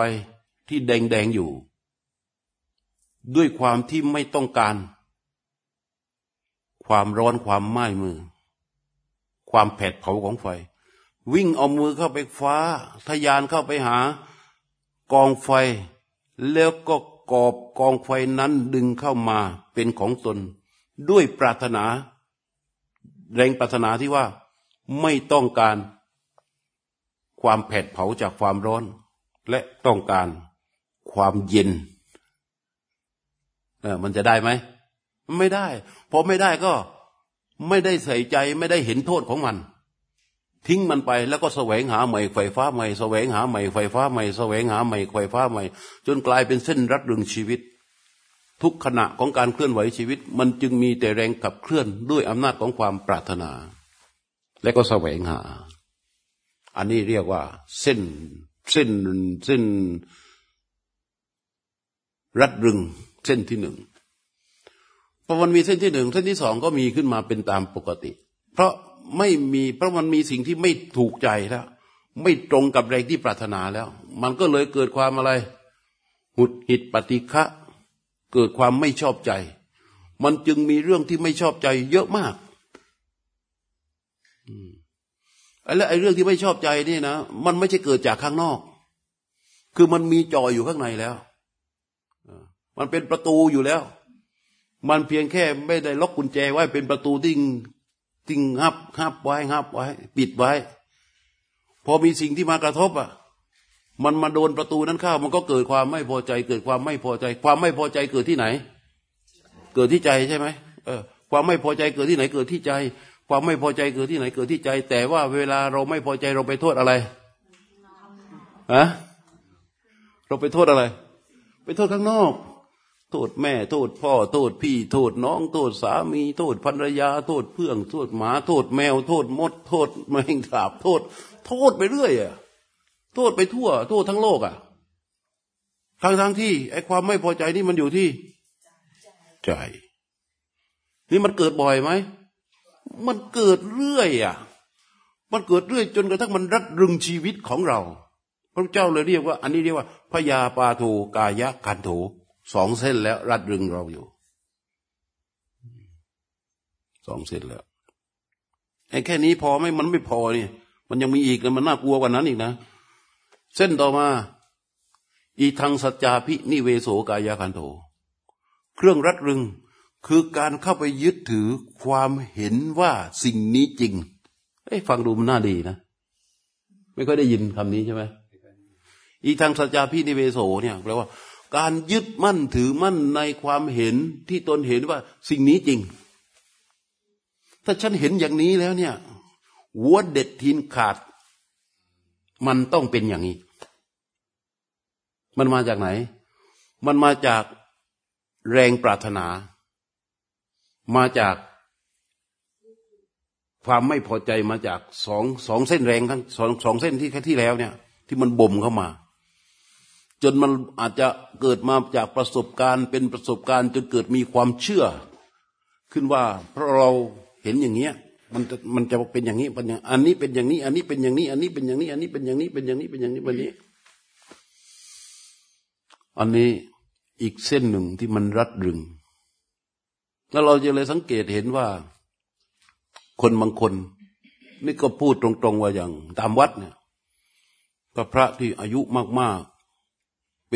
ที่แดงๆอยู่ ด้วยความที่ไม่ต้องการ ความร้อนความไหม้มือ ความแผดเผาของไฟ วิ่งเอามือเข้าไปฟ้า ทยานเข้าไปหา กองไฟ แล้วก็กอบกองไฟนั้นดึงเข้ามาเป็นของตน ด้วยปรารถนา แรงปรารถนาที่ว่าไม่ต้องการความแผดเผาจากความร้อน และต้องการ ความเย็นเออมันจะได้ไหมไม่ได้พอไม่ได้ก็ไม่ได้ใส่ใจไม่ได้เห็นโทษของมัน ทิ้งมันไปแล้วก็แสวงหาใหม่ไฟฟ้าใหม่แสวงหาใหม่ไฟฟ้าใหม่แสวงหาใหม่ไฟฟ้าใหม่ จนกลายเป็นเส้นรัดรึงชีวิต ทุกขณะของการเคลื่อนไหวชีวิต มันจึงมีแต่แรงขับเคลื่อนด้วยอำนาจของความปรารถนา และก็แสวงหา อันนี้เรียกว่า เส้นเส้นเส้น รัดรึงเส้นที่หนึ่งพอมันมีเส้นที่หนึ่งเส้นที่สองก็มีขึ้นมาเป็นตามปกติ เพราะไม่มีเพราะมันมีสิ่งที่ไม่ถูกใจแล้ว ไม่ตรงกับแรงที่ปรารถนาแล้ว มันก็เลยเกิดความอะไร หุดหิดปฏิฆะเกิดความไม่ชอบใจ มันจึงมีเรื่องที่ไม่ชอบใจ เยอะมากแล้วไอ้เรื่องที่ไม่ชอบใจนี่นะมันไม่ใช่เกิดจากข้างนอก คือมันมีจออยู่ข้างในแล้ว มันเป็นประตูอยู่แล้ว มันเพียงแค่ไม่ได้ล็อกกุญแจไว้เป็นประตูที่ทิ้งหับหับไว้หับไว้ ปิดไว้ พอมีสิ่งที่มากระทบอะ มันมาโดนประตูนั้นเข้า มันก็เกิดความไม่พอใจ เกิดความไม่พอใจ ความไม่พอใจเกิดที่ไหน เกิดที่ใจใช่ไหมเออ ความไม่พอใจเกิดที่ไหน เกิดที่ใจ ความไม่พอใจเกิดที่ไหน เกิดที่ใจ แต่ว่าเวลาเราไม่พอใจเราไปโทษอะไรฮะเราไปโทษอะไร ไปโทษข้างนอก โทษแม่โทษพ่อโทษพี่ โทษน้อง โทษสามี โทษภรรยา โทษเพื่อนโทษหมา โทษแมว โทษมด โทษแมงสาบโทษ โทษไปเรื่อยอะโทษไปทั่ว โทษทั้งโลกอะทั้งทั้งที่ไอ้ความไม่พอใจนี่มันอยู่ที่ ใจ นี่มันเกิดบ่อยไหมมันเกิดเรื่อยอะ มันเกิดเรื่อยจนกระทั่งมันรัดรึงชีวิตของเรา พระเจ้าเลยเรียกว่า อันนี้เรียกว่าพยาปาโทกายะคันโถ สองเส้นแล้ว รัดรึงเราอยู่สองเส้นแล้วไอ้แค่นี้พอไหมมันไม่พอนี่มันยังมีอีกมันน่ากลัวกว่านั้นอีกนะ เส้นต่อมา อีทางสัจจาพินิเวโสกายาคันโถเครื่องรัดรึงคือการเข้าไปยึดถือความเห็นว่าสิ่งนี้จริงเอ้ฟังดูมันน่าดีนะ ไม่ค่อยได้ยินคำนี้ใช่ไหมอีทางสัจจาพินิเวโสเนี่ยแปลว่า การยึดมั่นถือมั่นในความเห็นที่ตนเห็นว่าสิ่งนี้จริง ถ้าฉันเห็นอย่างนี้แล้วเนี่ยวัวเด็ดทินขาด มันต้องเป็นอย่างนี้ มันมาจากไหน มันมาจากแรงปรารถนา มาจากความไม่พอใจมาจากสองสองเส้นแรงทั้งสองสองเส้นที่ที่แล้วเนี่ย ที่มันบ่มเข้ามา จนมันอาจจะเกิดมาจากประสบการณ์เป็นประสบการณ์จนเกิดมีความเชื่อ ขึ้นว่าเพราะเราเห็นอย่างเงี้ยมันจะมันจะเป็นอย่างนี้เป็นอย่างอันนี้เป็นอย่างนี้ อันนี้เป็นอย่างนี้ อันนี้เป็นอย่างนี้ อันนี้เป็นอย่างนี้เป็นอย่างนี้เป็นอย่างนี้เป็นอย่างนี้ อันนี้อีกเส้นหนึ่งที่มันรัดรึง แล้วเราจะเลยสังเกตเห็นว่า คนบางคน นี่ก็พูดตรงๆว่าอย่าง ตามวัดเนี่ยพระพระที่อายุมากๆ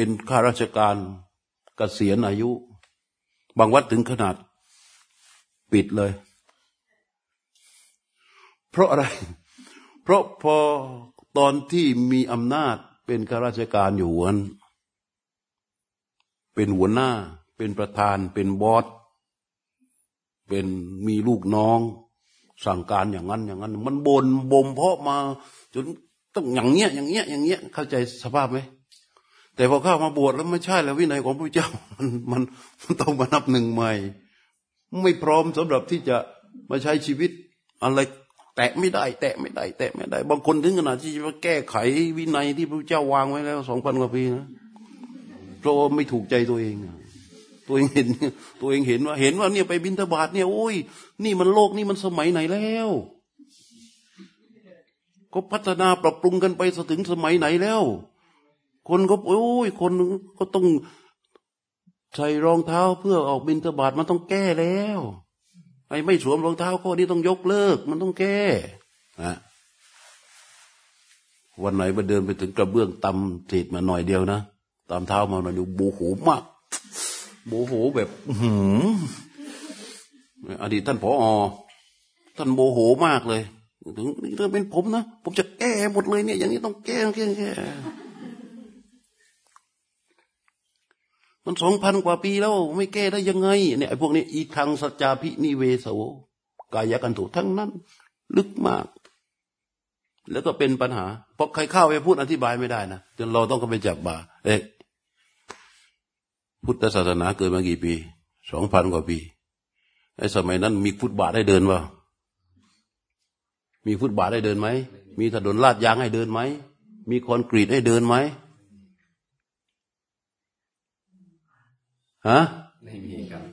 เป็นข้าราชการกเกษียณอายุ บางวัดถึงขนาดปิดเลย เพราะอะไร เพราะพอตอนที่มีอำนาจเป็นข้าราชการอยู่วันเป็นหัวหน้า เป็นประธาน เป็นบอสเป็นมีลูกน้อง สั่งการอย่างนั้น อย่างนั้น มันบนบ่มเพาะมาจนต้องอย่างเงี้ยอย่างเงี้ยอย่างเงี้ยเข้าใจสภาพไหม แต่พอเข้ามาบวชแล้วไม่ใช่แล้ววินัยของพระเจ้ามันมันมันต้องมานับหนึ่งใหม่ ไม่พร้อมสำหรับที่จะมาใช้ชีวิตอะไรแตะไม่ได้ แตะไม่ได้ แตะไม่ได้ บางคนถึงขนาดที่จะแก้ไขวินัยที่พระเจ้าวางไว้แล้วสองพันกว่าปีนะเพราะไม่ถูกใจตัวเองตัวเองเห็นตัวเองเห็นว่า เห็นว่าเนี่ยไปบินทบาทเนี่ยโอ้ยนี่มันโลกนี่มันสมัยไหนแล้ว ก็พัฒนาปรับปรุงกันไปถึงสมัยไหนแล้ว คนก็โอ้ยคนก็ต้องใส่รองเท้าเพื่อออกบินทบาทมันต้องแก้แล้วไอ้ไม่สวมรองเท้าข้อนี้ต้องยกเลิก มันต้องแก้ะวันไหนมาเดินไปถึงกระเบื้องตำเศษมาหน่อยเดียวนะตามเท้ามาหน่อยดูโบโหมากโบโหแบบหืมอดีตท่านผอท่านโบโหมากเลย ถึงนี่ถ้าเป็นผมนะ ผมจะแก้หมดเลยเนี่ย อย่างนี้ต้องแก้แก้แก้ มันสองพันกว่าปีแล้ว ไม่แก้ได้ยังไง เนี่ยไอ้พวกนี้อีทางสัจจาพินิเวโสกายกันถูทั้งนั้น ลึกมาก แล้วก็เป็นปัญหาเพราะใครเข้าไปพูดอธิบายไม่ได้นะจนเราต้องก็ไปจับบาเอ๊ะพุทธศาสนาเกิดมากี่ปีสองพันกว่าปีไอ้สมัยนั้น มีฟุตบาทให้เดินวะมีฟุตบาทให้เดินไหมมีถนนลาดยางให้เดินไหมมีคอนกรีตให้เดินไหม ฮะไม่มีครับ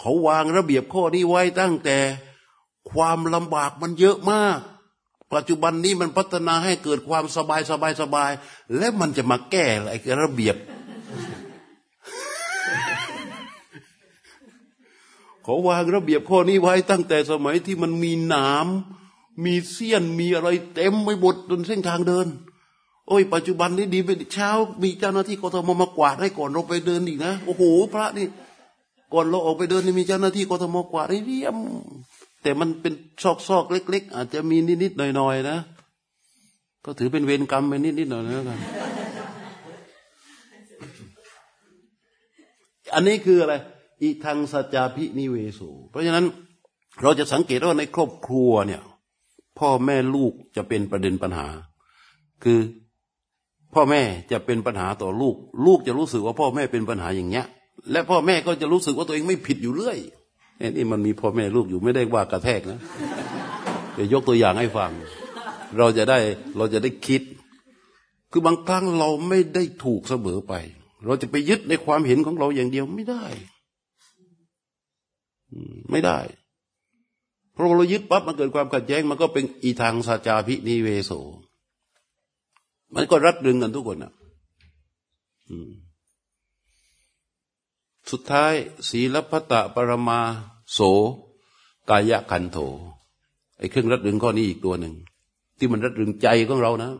เขาวางระเบียบข้อนี้ไว้ตั้งแต่ความลำบากมันเยอะมาก ปัจจุบันนี้มันพัฒนาให้เกิดความสบายสบายสบาย และมันจะมาแก้ไอ้ระเบียบ เขาวางระเบียบข้อนี้ไว้ตั้งแต่สมัยที่มันมีหนามมีเสี้ยนมีอะไรเต็มไปหมดบนเส้นทางเดิน โอ้ยปัจจุบันนี้ดีไปเช้า มีเจ้าหน้าที่กทมมากวาดให้ก่อนเราไปเดินอีกนะโอ้โหพระนี่ก่อนเราออกไปเดินนี่มีเจ้าหน้าที่กทมกวาดให้เรียมแต่มันเป็นซอกซอกเล็ก ๆ อาจจะมีนิดๆหน่อยๆนะ ก็ถือเป็นเวรกรรมไปนิดๆหน่อยๆกันอันนี้คืออะไร อีทางสัจจาพินิเวสูเพราะฉะนั้นเราจะสังเกตว่าในครอบครัวเนี่ย พ่อแม่ลูกจะเป็นประเด็นปัญหา คือ พ่อแม่จะเป็นปัญหาต่อลูก ลูกจะรู้สึกว่าพ่อแม่เป็นปัญหาอย่างเงี้ย และพ่อแม่ก็จะรู้สึกว่าตัวเองไม่ผิดอยู่เรื่อยนี่มันมีพ่อแม่ลูกอยู่ไม่ได้ว่ากระแทกนะเดี๋ยวยกตัวอย่างให้ฟัง เราจะได้เราจะได้คิด คือบางครั้งเราไม่ได้ถูกเสมอไป เราจะไปยึดในความเห็นของเราอย่างเดียวไม่ได้ไม่ได้ เพราะเรายึดปั๊บมันเกิดความขัดแย้งมันก็เป็นอีทางสัจจาพินิเวโส มันก็รัดดึงกันทุกคนนะสุดท้าย ศีลพัตตปรมาโส กายคันโถ ไอ้เครื่องรัดดึงข้อนี้อีกตัวหนึ่ง ที่มันรัดดึงใจของเรานะ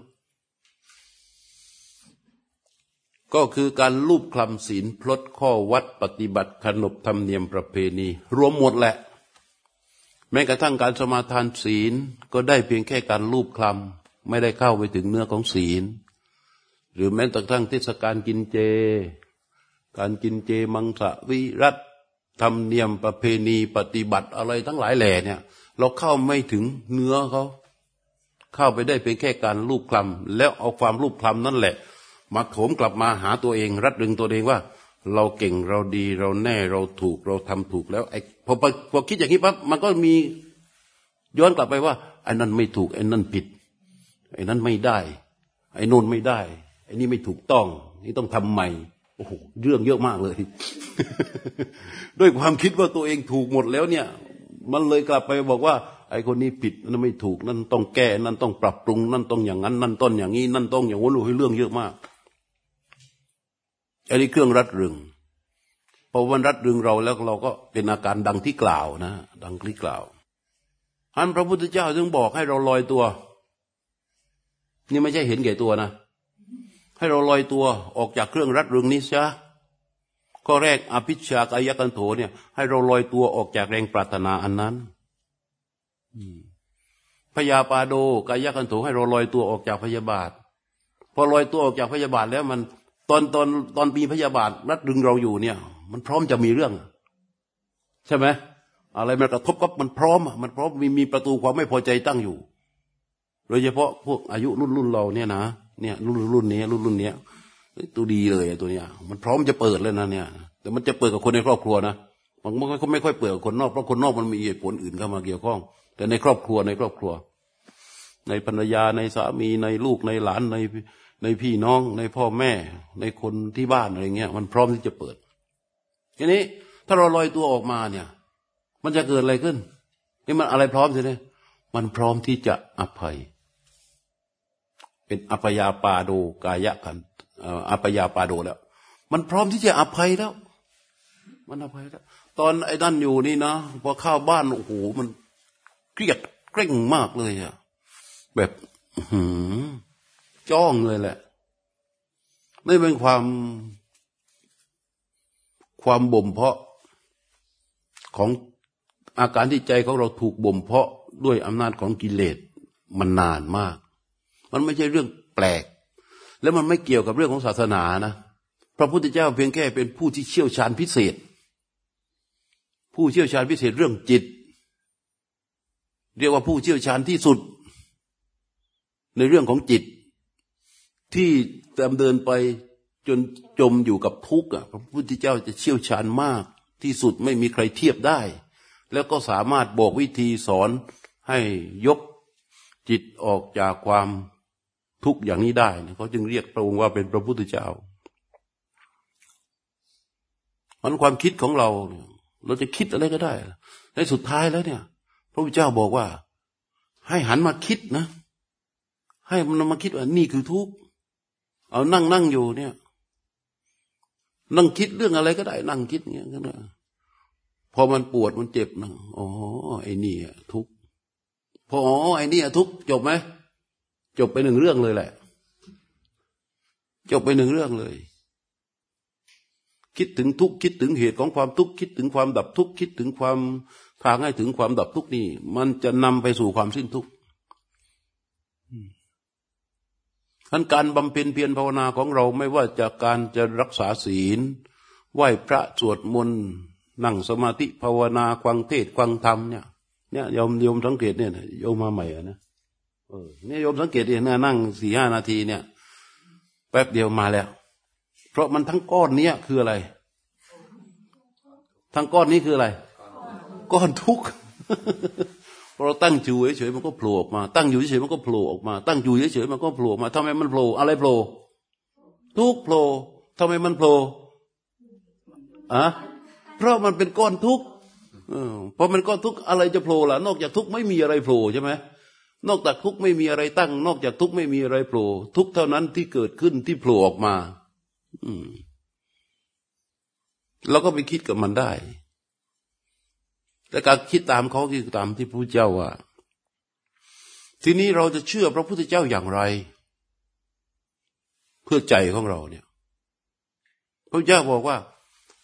ก็คือการลูบคลำศีลพลดข้อวัดปฏิบัติขนบธรรมเนียมประเพณี รวมหมดแหละ แม้กระทั่งการสมาทานศีลก็ได้เพียงแค่การลูบคลำ ไม่ได้เข้าไปถึงเนื้อของศีล หรือแม้กระทั่งเทศกาลกินเจ การกินเจมังสวิรัตธรรมเนียมประเพณีปฏิบัติอะไรทั้งหลายแหล่เนี่ย เราเข้าไม่ถึงเนื้อเขาเข้าไปได้เพียงแค่การรูปคลำแล้วเอาความรูปคลำนั่นแหละ มาโถมกลับมาหาตัวเอง รัดดึงตัวเองว่า เราเก่งเราดีเราแน่เราถูกเราทำถูกแล้วไอ้พอพอคิดอย่างนี้ปั๊บมันก็มีย้อนกลับไปว่าไอ้นั่นไม่ถูกไอ้นั่นผิด อ้นั่นไม่ได้ ไอ้นนไม่ได้ ไอ้นี่ไม่ถูกต้อง นี่ต้องทำใหม่โอ้โหเรื่องเยอะมากเลย ด้วยความคิดว่าตัวเองถูกหมดแล้วเนี่ย มันเลยกลับไปบอกว่า ไอ้คนนี้ผิดนั่นไม่ถูก นั่นต้องแก้ นั่นต้องปรับปรุง นั่นต้องอย่างนั้น นั่นต้นอย่างนี้ นั่นต้องอย่างโนู้นเรื่องเยอะมากอันนี้เครื่องรัดรึงพอวันรัดรึงเราแล้วเราก็เป็นอาการดังที่กล่าวนะ ดังที่กล่าวอันพระพุทธเจ้าจึงบอกให้เราลอยตัว นี่ไม่ใช่เห็นแก่ตัวนะ ให้เราลอยตัวออกจากเครื่องรัดรึงนี้ซะข้อแรกอภิชากายกันโถเนี่ย ให้เราลอยตัวออกจากแรงปรารถนาอันนั้นพยาปาโดกายกันโถให้เราลอยตัวออกจากพยาบาท พอลอยตัวออกจากพยาบาทแล้วมันตอนตอนตอนปีพยาบาทรัดรึงเราอยู่เนี่ย มันพร้อมจะมีเรื่อง ใช่ไหมอะไรมันกระทบกับมันพร้อมมันพร้อมมีมีประตูความไม่พอใจตั้งอยู่ โดยเฉพาะพวกอายุรุ่นรุ่นเราเนี่ยนะเนี่ยรุ่นรุ่นนี้รุ่นรุ่นนี้ตัวดีเลยตัวเนี้ยมันพร้อมจะเปิดเลยนะเนี่ย แต่มันจะเปิดกับคนในครอบครัวนะมันไม่ค่อยไม่ค่อยเปิดกับคนนอกเพราะคนนอกมันมีเหตุผลอื่นเข้ามาเกี่ยวข้อง แต่ในครอบครัวในครอบครัว ในภรรยาในสามีในลูกในหลานในในพี่น้องในพ่อแม่ ในคนที่บ้านอะไรเงี้ยมันพร้อมที่จะเปิดทีนี้ถ้าเราลอยตัวออกมาเนี่ย มันจะเกิดอะไรขึ้นนี่มันอะไรพร้อมใช่ไหมมันพร้อมที่จะอภัย เป็นอัปยาปาโดกายะกันอัปยาปาโดแล้ว มันพร้อมที่จะอภัยแล้ว มันอภัยแล้ว ตอนไอ้นั่นอยู่นี่นะพอเข้าบ้านโอ้โหมันเครียดเกร่งมากเลยอะแบบหืมจ้องเลยแหละนี่เป็นความความบ่มเพาะของอาการที่ใจของเราถูกบ่มเพาะด้วยอำนาจของกิเลสมันนานมาก มันไม่ใช่เรื่องแปลก แล้วมันไม่เกี่ยวกับเรื่องของศาสนานะพระพุทธเจ้าเพียงแค่เป็นผู้ที่เชี่ยวชาญพิเศษ ผู้เชี่ยวชาญพิเศษเรื่องจิต เรียกว่าผู้เชี่ยวชาญที่สุด ในเรื่องของจิต ที่ดำเดินไปจนจมอยู่กับทุกข์พระพุทธเจ้าจะเชี่ยวชาญมากที่สุดไม่มีใครเทียบได้ แล้วก็สามารถบอกวิธีสอนให้ยกจิตออกจากความ ทุกอย่างนี้ได้เขาจึงเรียกพระองค์ว่าเป็นพระพุทธเจ้ามันความคิดของเรา เราจะคิดอะไรก็ได้ในสุดท้ายแล้วเนี่ย พระพุทธเจ้าบอกว่า ให้หันมาคิดนะ ให้มันมาคิดว่านี่คือทุกข์เอานั่งนั่งอยู่เนี่ย นั่งคิดเรื่องอะไรก็ได้ นั่งคิดเงี้ยก็ได้พอมันปวดมันเจ็บนะอ๋อไอ้นี่ทุกพออ๋อไอ้นี่ทุกจบไหม จบไปหนึ่งเรื่องเลยแหละ จบไปหนึ่งเรื่องเลย คิดถึงทุกคิดถึงเหตุของความทุกข์คิดถึงความดับทุกข์คิดถึงความทางให้ถึงความดับทุกข์นี่ มันจะนำไปสู่ความสิ้นทุกข์ทันการบำเพ็ญเพียรภาวนาของเราไม่ว่าจากการจะรักษาศีล ไหว้พระสวดมนต์นั่งสมาธิภาวนาควังเทศควังธรรมเนี่ยเนี่ยโยมโยมสังเกตเนี่ยโยมมาใหม่อะนะ เออนี่ยโยมสังเกตเนี่ยนั่งสี่ห้านาทีเนี่ย แป๊บเดียวมาแล้ว เพราะมันทั้งก้อนเนี้ยคืออะไร ทั้งก้อนนี้คืออะไร ก้อนทุกข์เราตั้งอยู่เฉยๆมันก็โผล่ออกมา ตั้งอยู่เฉยๆมันก็โผล่ออกมา ตั้งอยู่เฉยๆมันก็โผล่มาทำไมมันโผล่อะไรโผล่ทุกโผล่ทำไมมันโผล่อะเพราะมันเป็นก้อนทุกข์เพราะมันก้อนทุกข์อะไรจะโผล่ล่ะ นอกจากทุกข์ไม่มีอะไรโผล่ใช่ไหม นอกจากทุกข์ไม่มีอะไรตั้ง นอกจากทุกข์ไม่มีอะไรโผล่ทุกเท่านั้นที่เกิดขึ้นที่โผล่ออกมา อืมเราก็ไปคิดกับมันได้ แต่การคิดตามเขาคือตามที่พระเจ้าว่า ทีนี้เราจะเชื่อพระพุทธเจ้าอย่างไร เพื่อใจของเราเนี่ย พระเจ้าบอกว่า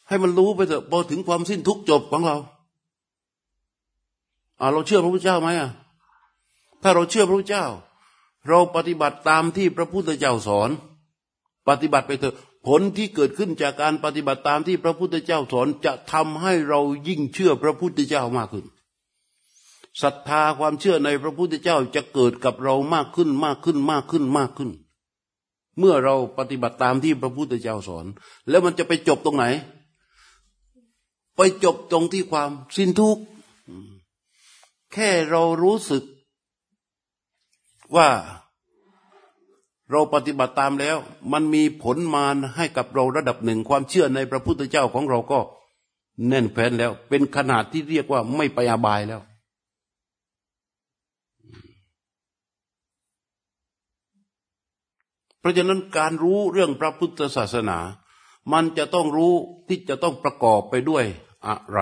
ให้มันรู้ไปเถอะพอถึงความสิ้นทุกข์จบของเราอ่าเราเชื่อพระพุทธเจ้าไหมอะ ถ้าเราเชื่อพระพุทธเจ้า เราปฏิบัติตามที่พระพุทธเจ้าสอน ปฏิบัติไปเถอะผลที่เกิดขึ้นจากการปฏิบัติตามที่พระพุทธเจ้าสอนจะทำให้เรายิ่งเชื่อพระพุทธเจ้ามากขึ้นศรัทธาความเชื่อในพระพุทธเจ้าจะเกิดกับเรามากขึ้นมากขึ้นมากขึ้นมากขึ้น เมื่อเราปฏิบัติตามที่พระพุทธเจ้าสอน แล้วมันจะไปจบตรงไหน ไปจบตรงที่ความสิ้นทุกข์แค่เรารู้สึก ว่าเราปฏิบัติตามแล้ว มันมีผลมาให้กับเราระดับหนึ่งความเชื่อในพระพุทธเจ้าของเราก็แน่นแฟ้นแล้ว เป็นขนาดที่เรียกว่าไม่ไปอาบายแล้ว เพราะฉะนั้นการรู้เรื่องพระพุทธศาสนา มันจะต้องรู้ที่จะต้องประกอบไปด้วยอะไร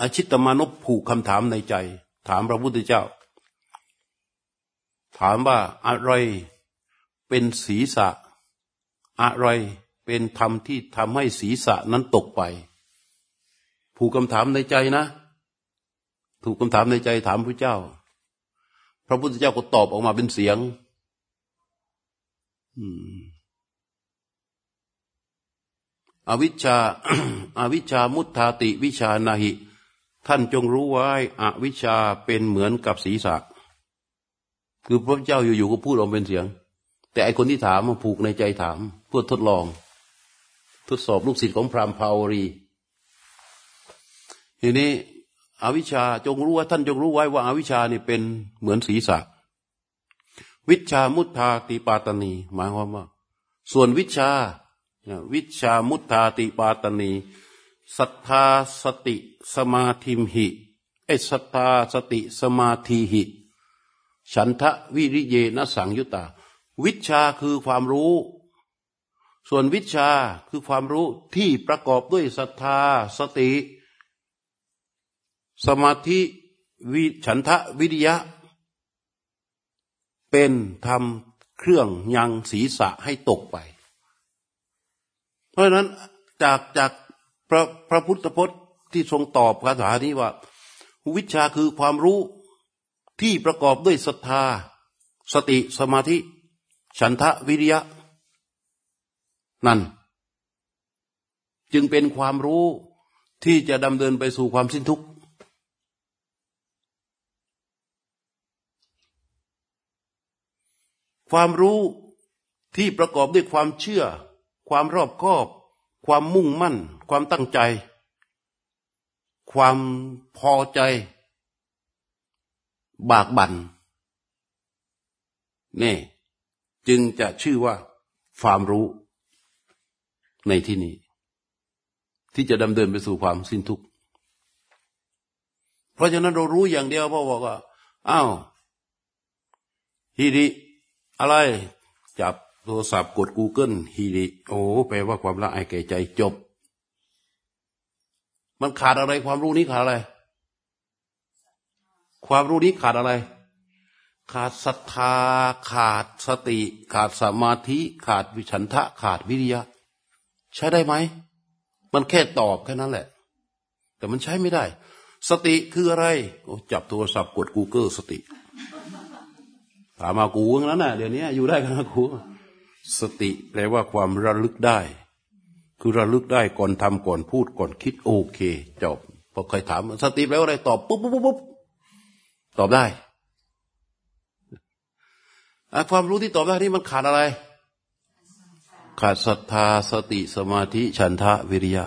อาชิตมานพผูกคำถามในใจ ถามพระพุทธเจ้า ถามว่าอะไรเป็นศีรษะ อะไรเป็นธรรมที่ทำให้ศีรษะนั้นตกไป ผูกคำถามในใจนะ ถูกคำถามในใจถามพระเจ้า พระพุทธเจ้าก็ตอบออกมาเป็นเสียงอวิชชาอาวิชชามุทธาติวิชานาหิ ท่านจงรู้ไว้อวิชชาเป็นเหมือนกับศีรษะ คือพระเจ้าอยู่ๆก็พูดออกเป็นเสียง แต่ไอคนที่ถามมาผูกในใจถาม เพื่อทดลอง ทดสอบลูกศิษย์ของพรามพาวรี ทีนี้อวิชชาจงรู้ว่าท่านจงรู้ไว้ว่าอาวิชชานี่เป็นเหมือนศีรษะ วิชามุทธาติปาตนี หมายความว่า ส่วนวิชา วิชามุทธาติปาตนีศรัทธาสติสมาธิมหิไอศรัทธาสติสมาธิหิ ฉันทะวิริเยนสังยุตตา วิชาคือความรู้ ส่วนวิชาคือความรู้ที่ประกอบด้วยศรัทธาสติ สมาธิวิฉันทะวิริยะ เป็นทำเครื่องยังศีรษะให้ตกไป เพราะฉะนั้นจากจากพระพระพุทธพจน์ที่ทรงตอบคาถานี้ว่า วิชาคือความรู้ ที่ประกอบด้วยศรัทธา สติสมาธิ ฉันทะวิริยะ นั่น จึงเป็นความรู้ที่จะดำเนินไปสู่ความสิ้นทุกข์ ความรู้ที่ประกอบด้วยความเชื่อ ความรอบคอบ ความมุ่งมั่น ความตั้งใจ ความพอใจ บากบัน่นนี่จึงจะชื่อว่าความรู้ในที่นี้ ที่จะดำเนินไปสู่ความสิ้นทุกข์ เพราะฉะนั้นเรารู้อย่างเดียวพ่อบอกว่าอ้าวฮีริอะไร จับโทรศัพท์กด Google ฮีริโอ้แปลว่าความละอายแก่ใจจบ มันขาดอะไรความรู้นี้ขาดอะไร ความรู้นี้ขาดอะไร ขาดศรัทธา ขาดสติ ขาดสมาธิ ขาดวิฉันทะ ขาดวิริยะ ใช้ได้ไหม มันแค่ตอบแค่นั้นแหละ แต่มันใช้ไม่ได้ สติคืออะไรโอ้จับโทรศัพท์กด Google สติถามมากูงั้นน่ะเดี๋ยวนี้อยู่ได้กันนะกูสติแปลว่าความระลึกได้ คือระลึกได้ก่อนทำก่อนพูดก่อนคิดโอเคจบพอใครถาม สติแปลว่าอะไรตอบปุ๊บปุ๊บปุ๊บ ตอบได้ความรู้ที่ตอบได้นี่มันขาดอะไร ขาดศรัทธาสติสมาธิฉันทะวิริยะ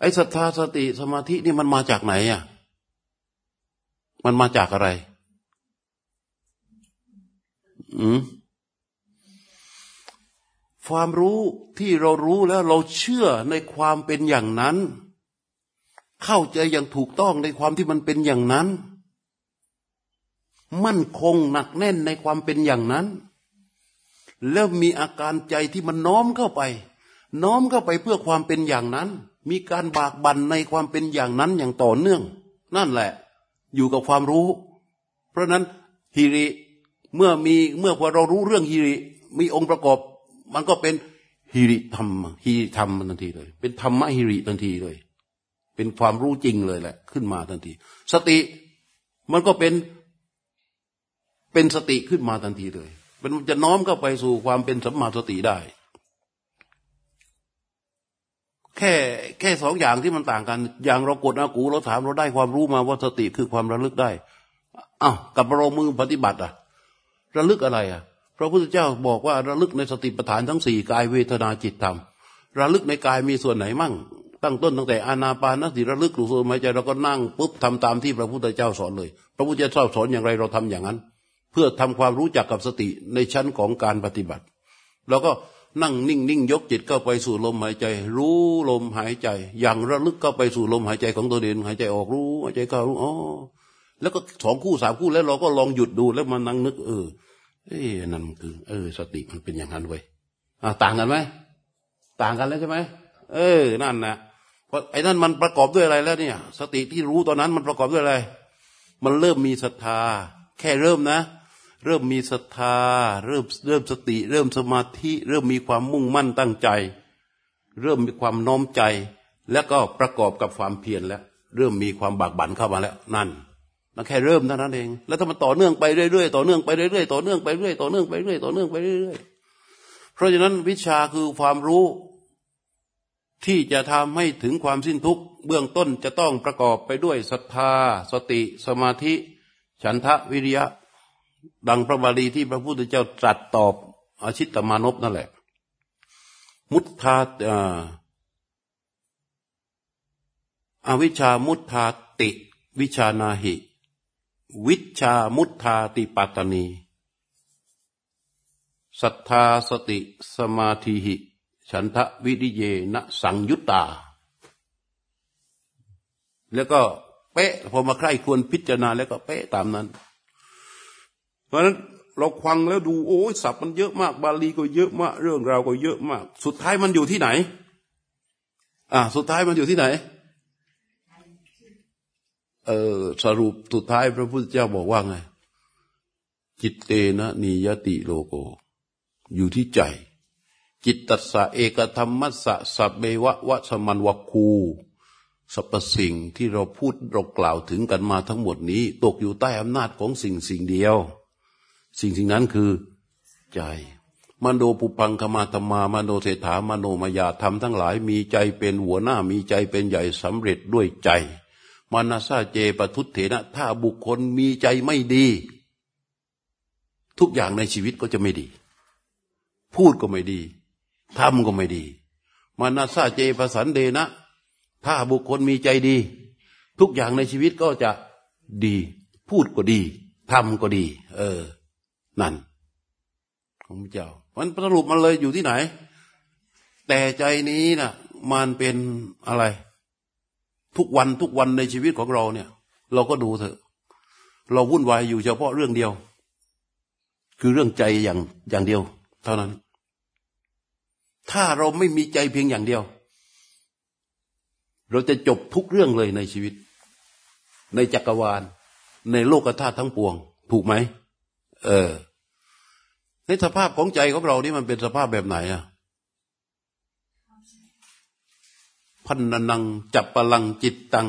ไอ้ศรัทธาสติสมาธินี่มันมาจากไหนอะ มันมาจากอะไร อืม ความรู้ที่เรารู้แล้วเราเชื่อในความเป็นอย่างนั้น เข้าใจอย่างถูกต้องในความที่มันเป็นอย่างนั้น มั่นคงหนักแน่นในความเป็นอย่างนั้น แล้วมีอาการใจที่มันน้อมเข้าไป น้อมเข้าไปเพื่อความเป็นอย่างนั้น มีการบากบั่นในความเป็นอย่างนั้นอย่างต่อเนื่อง นั่นแหละ อยู่กับความรู้ เพราะนั้นฮิริเมื่อมีเมื่อพอเรารู้เรื่องฮิริมีองค์ประกอบ มันก็เป็นฮิริธรรมฮิริธรรมทันทีเลย เป็นธรรมะฮิริทันทีเลย เป็นความรู้จริงเลยแหละ ขึ้นมาทันที สติมันก็เป็นเป็นสติขึ้นมาทันทีเลยมันจะน้อมเข้าไปสู่ความเป็นสัมมาสติได้ แค่แค่สองอย่างที่มันต่างกัน อย่างเรากดอากูเราถามเราได้ความรู้มาว่าสติคือความระลึกได้อ้าวกับเรามือปฏิบัติอะระลึกอะไรอะ พระพุทธเจ้าบอกว่าระลึกในสติปัฏฐานทั้งสี่กายเวทนาจิตธรรม ระลึกในกายมีส่วนไหนมั่ง ตั้งต้นตั้งแต่อานาปานสติระลึกหรือลมหายใจเราก็นั่งปุ๊บทำตามที่พระพุทธเจ้าสอนเลย พระพุทธเจ้าสอนอย่างไรเราทำอย่างนั้น เพื่อทำความรู้จักกับสติในชั้นของการปฏิบัติแล้วก็นั่งนิ่งนิ่งยกจิตเข้าไปสู่ลมหายใจ รู้ลมหายใจ อย่างระลึกเข้าไปสู่ลมหายใจของตัวเองหายใจออกรู้หายใจเข้ารู้อ๋อแล้วก็สองคู่สามคู่แล้วเราก็ลองหยุดดูแล้วมานั่งนึกเออ เอ้นั่นคือ เออ สติมันเป็นอย่างนั้นเว้ยอ่าต่างกันไหมต่างกันแล้วใช่ไหมเออ นั่นนะเพราะไอ้นั่นมันประกอบด้วยอะไรแล้วเนี่ย สติที่รู้ตอนนั้นมันประกอบด้วยอะไร มันเริ่มมีศรัทธา แค่เริ่มนะ เริ่มมีศรัทธา เริ่มเริ่มสติ เริ่มสมาธิ เริ่มมีความมุ่งมั่นตั้งใจ เริ่มมีความน้อมใจ แล้วก็ประกอบกับความเพียรแล้ว เริ่มมีความบากบั่นเข้ามาแล้ว นั่น มันแค่เริ่มเท่านั้นเอง แล้วถ้ามันต่อเนื่องไปเรื่อยๆต่อเนื่องไปเรื่อยๆต่อเนื่องไปเรื่อยๆต่อเนื่องไปเรื่อยต่อเนื่องไปเรื่อยเพราะฉะนั้นวิชาคือความรู้ที่จะทำให้ถึงความสิ้นทุกข์เบื้องต้นจะต้องประกอบไปด้วยศรัทธา สติ สมาธิ ฉันทะวิริยะ ดังพระบาลีที่พระพุทธเจ้าตรัสตอบอาชิตตมานพนั่นแหละ มุทธาอาวิชามุทธาติ วิชานาหิ วิชามุทธาติปัตตนีสัทธาสติสมาธิหิ ฉันทะวิริเยนะสังยุตตา แล้วก็เป๊ะพอมาใคร่ควรพิจารณาแล้วก็เป๊ะตามนั้น เพราะฉะนั้นเราควังแล้วดูโอ้ยศัพท์มันเยอะมาก บาลีก็เยอะมาก เรื่องราวก็เยอะมาก สุดท้ายมันอยู่ที่ไหน อ่า สุดท้ายมันอยู่ที่ไหน เออสรุปสุดท้ายพระพุทธเจ้าบอกว่าไง จิตเตนะนิยติโลโก อยู่ที่ใจ จิตตัสสะเอกธรรมัสสะสัพเบวะวะสมันวคูสรรพสิ่งที่เราพูดเรากล่าวถึงกันมาทั้งหมดนี้ ตกอยู่ใต้อำนาจของสิ่งสิ่งเดียว สิ่งสิ่งนั้นคือใจมโนปุพังคมาธรรมามโนเศรษฐามโนมายาธรรมทั้งหลายมีใจเป็นหัวหน้ามีใจเป็นใหญ่สำเร็จด้วยใจ มานาซาเจปทุตเถนะ ถ้าบุคคลมีใจไม่ดี ทุกอย่างในชีวิตก็จะไม่ดี พูดก็ไม่ดีทำก็ไม่ดี มานาซาเจปสันเดนะ ถ้าบุคคลมีใจดี ทุกอย่างในชีวิตก็จะดี พูดก็ดีทำก็ดี เออ นั่น ของพระเจ้ามันสรุปมันเลยอยู่ที่ไหน แต่ใจนี้นะ่ะ มันเป็นอะไร ทุกวันทุกวันในชีวิตของเราเนี่ย เราก็ดูเถอะ เราวุ่นวายอยู่เฉพาะเรื่องเดียว คือเรื่องใจอย่างอย่างเดียว เท่านั้น ถ้าเราไม่มีใจเพียงอย่างเดียว เราจะจบทุกเรื่องเลยในชีวิต ในจักรวาล ในโลกธาตุทั้งปวง ถูกไหมเออในสภาพของใจของเรานี่มันเป็นสภาพแบบไหนอะ พันนัง จับปลังจิตตัง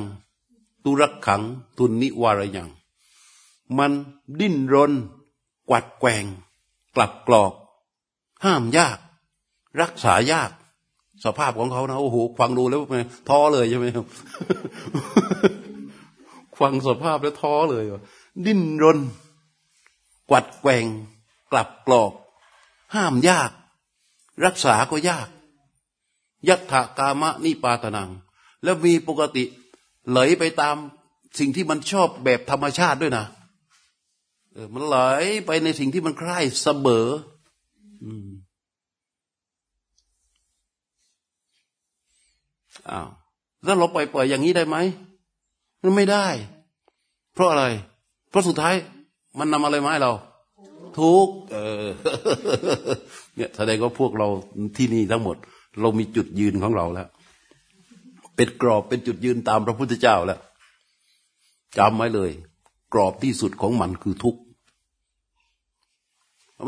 ตุรักขังทุนนิวารยัง มันดิ้นรน กวัดแกงกลับกรอก ห้ามยาก รักษายาก สภาพของเขานะ โอ้โหฟังดูแล้วท้อเลยใช่ไหมครับฟังสภาพแล้วท้อเลย ดิ้นรน กวัดแกงกลับกรอก ห้ามยาก รักษาก็ยาก ยัตถากามะนิปาตนัง แล้วมีปกติไหลไปตามสิ่งที่มันชอบแบบธรรมชาติด้วยนะเออมันไหลไปในสิ่งที่มันใคร่เสมออ้าวแล้วเราปล่อยปล่อยอย่างนี้ได้ไหมมันไม่ได้ เพราะอะไร เพราะสุดท้ายมันนำอะไรมาให้เรา ทุกเออเนี่ยแสดงว่าพวกเราที่นี่ทั้งหมด เรามีจุดยืนของเราแล้ว เป็นกรอบเป็นจุดยืนตามพระพุทธเจ้าแล้วจำไว้เลย กรอบที่สุดของมันคือทุกข์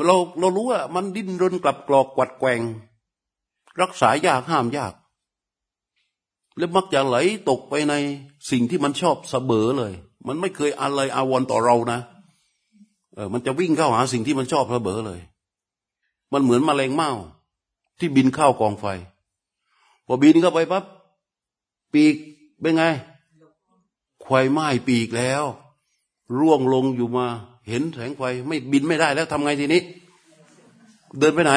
เราเรารู้ว่ามันดิ้นรนกลับกรอกกวัดแกงรักษายากห้ามยาก และมักจะไหลตกไปในสิ่งที่มันชอบเสมอเลย มันไม่เคยอะไรอาวรต่อเรานะเออมันจะวิ่งเข้าหาสิ่งที่มันชอบเสมอเลย มันเหมือนมแมลงเม่า ที่บินเข้ากองไฟ พอบินเข้าไปปั๊บปีกเป็นไง ควายไม้ปีกแล้ว ร่วงลงอยู่มาเห็นแสงไฟไม่บินไม่ได้แล้วทำไงทีนี้ เดินไปไหน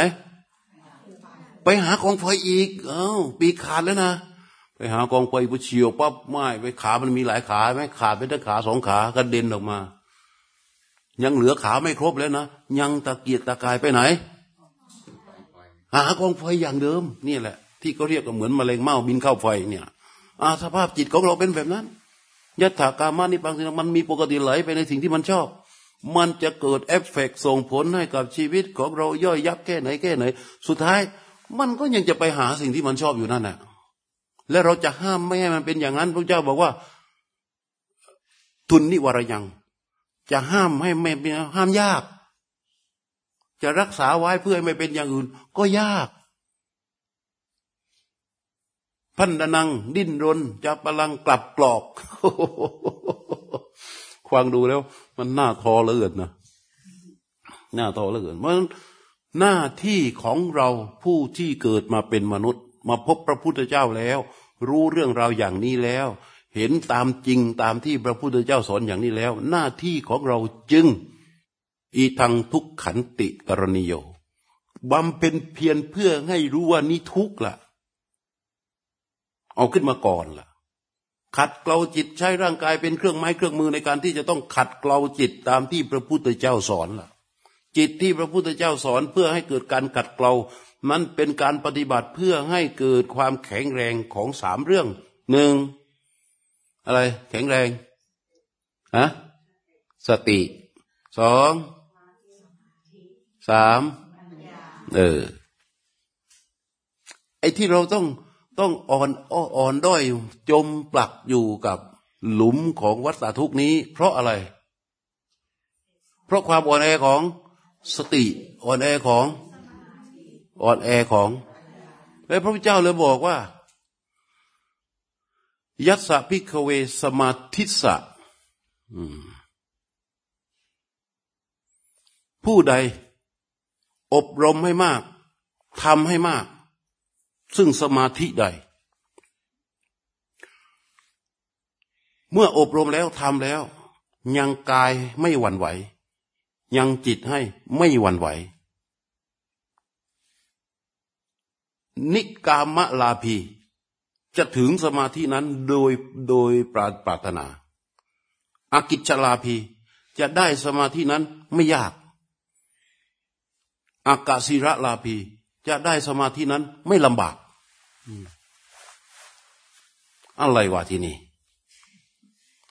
ไปหากองไฟอีก เอ้าปีกขาดแล้วนะไปหากองไฟไปเฉียวปั๊บไม้ไปขามันมีหลายขาไหมขาดเป็นทั้งขาสองขากระเด็นออกมา ยังเหลือขาไม่ครบแล้วนะยังตะเกียกตะกายไปไหน หากองไฟอย่างเดิมนี่แหละ ที่เขาเรียกเหมือนแมลงเม่าบินเข้าไฟเนี่ยอาสภาพจิตของเราเป็นแบบนั้นยัตถะกามะนิปาตินัง มันมีปกติไหลไปในสิ่งที่มันชอบ มันจะเกิดเอฟเฟกส่งผลให้กับชีวิตของเราย่อยยับแค่ไหนแค่ไหน สุดท้ายมันก็ยังจะไปหาสิ่งที่มันชอบอยู่นั่นแหละและเราจะห้ามไม่ให้มันเป็นอย่างนั้นพระเจ้าบอกว่า ทุนนิวรยัง จะห้ามให้ไม่ห้ามยาก จะรักษาไว้เพื่อไม่เป็นอย่างอื่น ก็ยากพันดนัง ดิ้นรน จะพลังกลับกรอกฟังดูแล้ว มันหน่าทอเลือเกินนะน่าทอเลือเกินเพราะหน้าที่ของเราผู้ที่เกิดมาเป็นมนุษย์ มาพบพระพุทธเจ้าแล้ว รู้เรื่องราวอย่างนี้แล้ว เห็นตามจริงตามที่พระพุทธเจ้าสอนอย่างนี้แล้ว หน้าที่ของเราจึง อีทังทุกขันติกรณีโยบำเพ็ญเพียรเพื่อให้รู้ว่านี้ทุกข์ละเอาขึ้นมาก่อนล่ะ ขัดเกลาจิตใช้ร่างกายเป็นเครื่องไม้เครื่องมือในการที่จะต้องขัดเกลาจิตตามที่พระพุทธเจ้าสอนล่ะ จิตที่พระพุทธเจ้าสอนเพื่อให้เกิดการขัดเกลามันเป็นการปฏิบัติเพื่อให้เกิดความแข็งแรงของสามเรื่องหนึ่งอะไร แข็งแรงฮะสติสอง สามเออ ไอ้ที่เราต้องต้องอ่อนอ่อนด้อยจมปลักอยู่กับหลุมของวัฏทุกนี้ เพราะอะไร เพราะความอ่อนแอของสติอ่อนแอของอ่อนแอของแล้วพระพุทธเจ้าเลยบอกว่า ยัสสะพิกเวสมาธิสะผู้ใด อบรมให้มากทำให้มาก ซึ่งสมาธิใด เมื่ออบรมแล้วทำแล้ว ยังกายไม่หวั่นไหว ยังจิตให้ไม่หวั่นไหว นิกามะลาภีจะถึงสมาธินั้นโดยโดยปราปรารถนาอากิจลาภีจะได้สมาธินั้นไม่ยาก อากาศิระลาภีจะได้สมาธินั้นไม่ลำบากอะไรวะที่นี่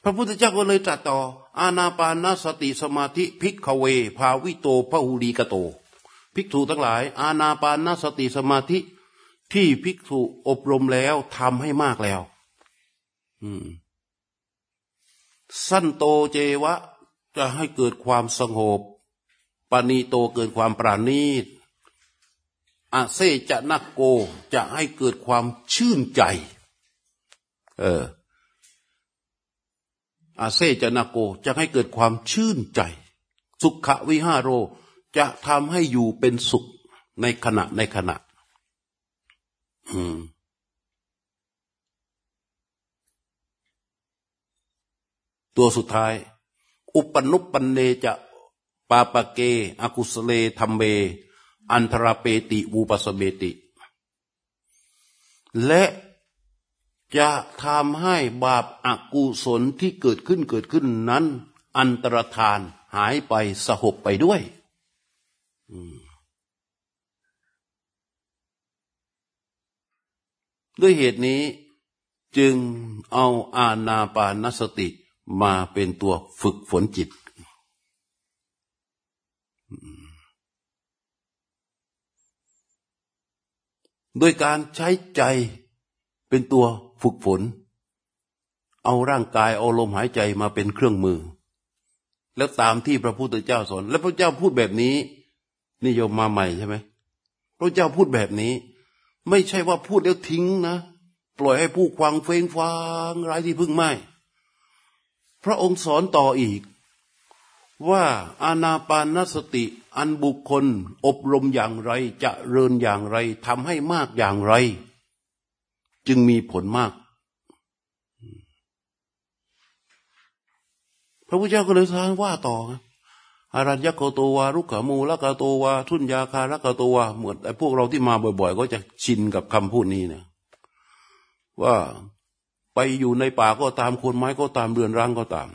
พระพุทธเจ้าก็เลยตรัสต่อ อาณาปานาสติสมาธิพิกเว ภาวิโตพหูดีกโต ภิกษุทั้งหลาย อาณาปานาสติสมาธิ ที่ภิกษุอบรมแล้วทำให้มากแล้ว อืม สั้นโตเจวะ จะให้เกิดความสงบ ปณีโตเกิดความปราณีตอาเซจะนักโกจะให้เกิดความชื่นใจ เอออาเซจะนักโกจะให้เกิดความชื่นใจ สุขวิหารโร จะทำให้อยู่เป็นสุขในขณะในขณะ อืมตัวสุดท้าย อุปนุปปันเนจะาปะเก อกุสเลธรรมเบอันทราเปติวูปสเบติ และจะทำให้บาปอากุศลที่เกิดขึ้นเกิดขึ้นนั้น อันตรธานหายไปสหบไปด้วยด้วยเหตุนี้จึงเอาอาณาปานสติมาเป็นตัวฝึกฝนจิต โดยการใช้ใจเป็นตัวฝึกฝน เอาร่างกายเอาลมหายใจมาเป็นเครื่องมือ แล้วตามที่พระพุทธเจ้าสอน แล้วพระเจ้าพูดแบบนี้นิยมมาใหม่ใช่ไหมพระเจ้าพูดแบบนี้ ไม่ใช่ว่าพูดแล้วทิ้งนะ ปล่อยให้ผู้ควังเฟ้งฟางไร้ที่พึ่งไม่ พระองค์สอนต่ออีก ว่าอานาปานสติ อันบุคคลอบรมอย่างไรจะเริญอย่างไรทำให้มากอย่างไร จึงมีผลมาก พระพุทธเจ้าก็เลยทางว่าต่ออารัญญโกโตวารุกขมูลกาโตวาทุนยาคารกาโตวาเหมือนไอ้พวกเราที่มาบ่อย ๆ ก็จะชินกับคำพูดนี้เนี่ยว่าไปอยู่ในป่าก็ตามคนไม้ก็ตามเรือนร้างก็ตาม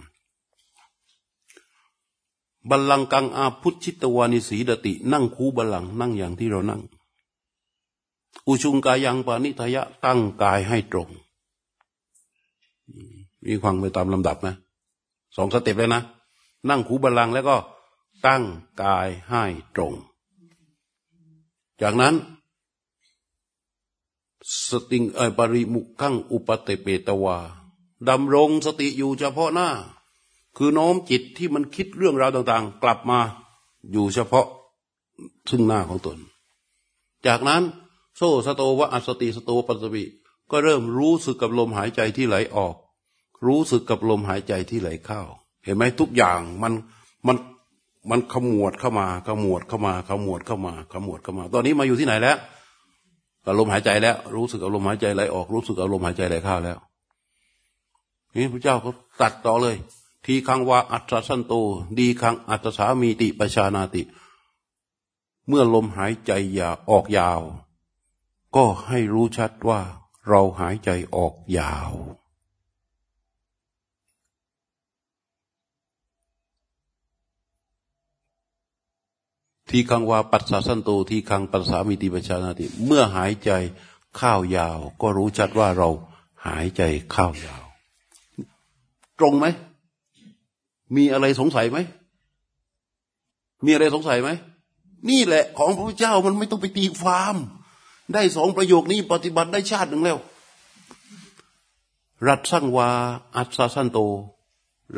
บัลลังกังอาพุทธิตวานิสีดติ นั่งคูบัลลังนั่งอย่างที่เรานั่ง อุชุงกายังปานิทยะตั้งกายให้ตรง มีความไปตามลำดับนะสองสเต็ปเลยนะ นั่งคูบัลลังแล้วก็ตั้งกายให้ตรง จากนั้น สติงเอปริมุขังอุปเตเปตวาดำรงสติอยู่เฉพาะหน้า คือโน้มจิตที่มันคิดเรื่องราวต่าง ๆ กลับมาอยู่เฉพาะซึ่งหน้าของตน จากนั้นโซสโตวะอัสติสโตปัสบิก็เริ่มรู้สึกกับลมหายใจที่ไหลออก รู้สึกกับลมหายใจที่ไหลเข้า เห็นไหมทุกอย่างมันมันมันขมวดเข้ามาขมวดเข้ามาขมวดเข้ามาขมวดเข้ามา ตอนนี้มาอยู่ที่ไหนแล้วกับลมหายใจแล้ว รู้สึกกับลมหายใจไหลออก รู้สึกกับลมหายใจไหลเข้าแล้วนี่พระเจ้าก็ตัดต่อเลย ทีคังวาอัตสันโต ดีคังอัตสามีติปชานาติ เมื่อลมหายใจอย่าออกยาว ก็ให้รู้ชัดว่าเราหายใจออกยาว ทีคังวาปัสสาสันโต ทีคังปัสสามีติปชานาติ เมื่อหายใจข้าวยาว ก็รู้ชัดว่าเราหายใจข้าวยาว ตรงไหม มีอะไรสงสัยไหม มีอะไรสงสัยไหม นี่แหละของพระเจ้ามันไม่ต้องไปตีความได้สองประโยคนี้ปฏิบัติได้ชาติหนึ่งแล้ว รัตสร้างวา อัศสันโต